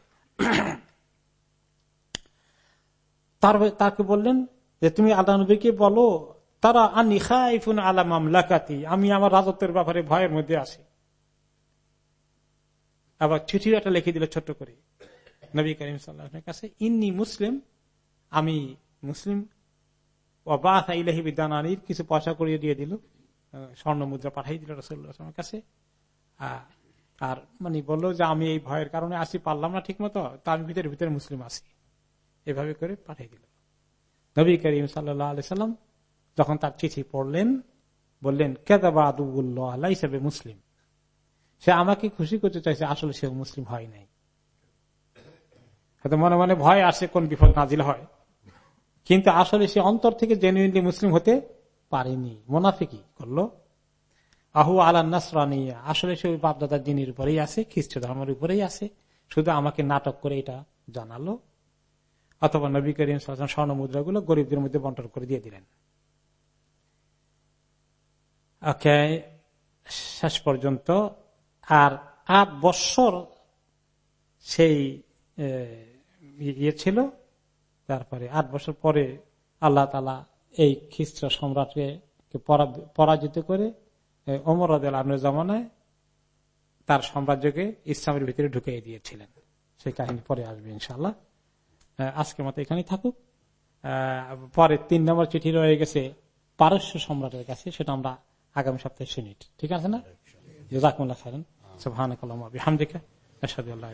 [SPEAKER 2] তাকে বললেন যে, তুমি আল্লাহ নবীকে বলো, তারা আনি খাইফুন আলা মামলাকাতি, আমি আমার রাজত্বের ব্যাপারে ভয়ের মধ্যে আছি। আবার চিঠি একটা লিখে দিল ছোট্ট করে। নবী করিম সাল্লাহের কাছে, ইন্নি মুসলিম, আমি মুসলিম। ইলাহি বিদ্যানির কিছু পয়সা করিয়ে দিয়ে দিল। স্বর্ণ মুদ্রা পাঠাই দিল রসুল্লাহামের কাছে। আর মানে বলল যে আমি এই ভয়ের কারণে আসি, পারলাম না ঠিক মতো তা আমি ভিতরে ভিতরে মুসলিম আসি এভাবে করে পাঠিয়ে দিল। নবী করিম সাল্লাম যখন তার চিঠি পড়লেন, বললেন, কেদাবা আদুল্লাহ হিসেবে মুসলিম সে আমাকে খুশি করতে চাইছে, আসলে সে মুসলিম হয় নাই। হয়তো মনে মনে ভয় আসে কোন বিপদ নাজিল হয়। কিন্তু আসলে সে অন্তর থেকে জেনুইনলি মুসলিম হতে পারেনি। মোনাফিকি করল। আহু আলা নাসরানিয়া আসলে সে ওই বাপদাদার দিনের উপরেই আছে খ্রিস্ট ধর্মের উপরেই আছে। শুধু আমাকে নাটক করে এটা জানালো। অথবা নবী করিম স্বর্ণ মুদ্রা গুলো গরিবদের মধ্যে বন্টন করে দিয়ে দিলেন। ওকে, শেষ পর্যন্ত। আর আট বৎসর সেই ইয়ে ছিল। তারপরে আট বছর পরে আল্লাহ তালা এই খ্রিস্ট সম্রাটকে পরাজিত করে অমর আদের জমানায় তার সাম্রাজ্যকে ইসলামের ভিতরে ঢুকিয়ে দিয়েছিলেন। সেই কাহিনী পরে আসবে ইনশাল্লাহ আজকের মতো এখানেই থাকুক। পরে তিন নম্বর চিঠি রয়ে গেছে পারস্য সম্রাটের কাছে, সেটা আমরা আগামী সপ্তাহে শুনি। ঠিক আছে না? জাকুল্লাহ খালেন সুবাহ হামদিকা আসাদুল্লাহ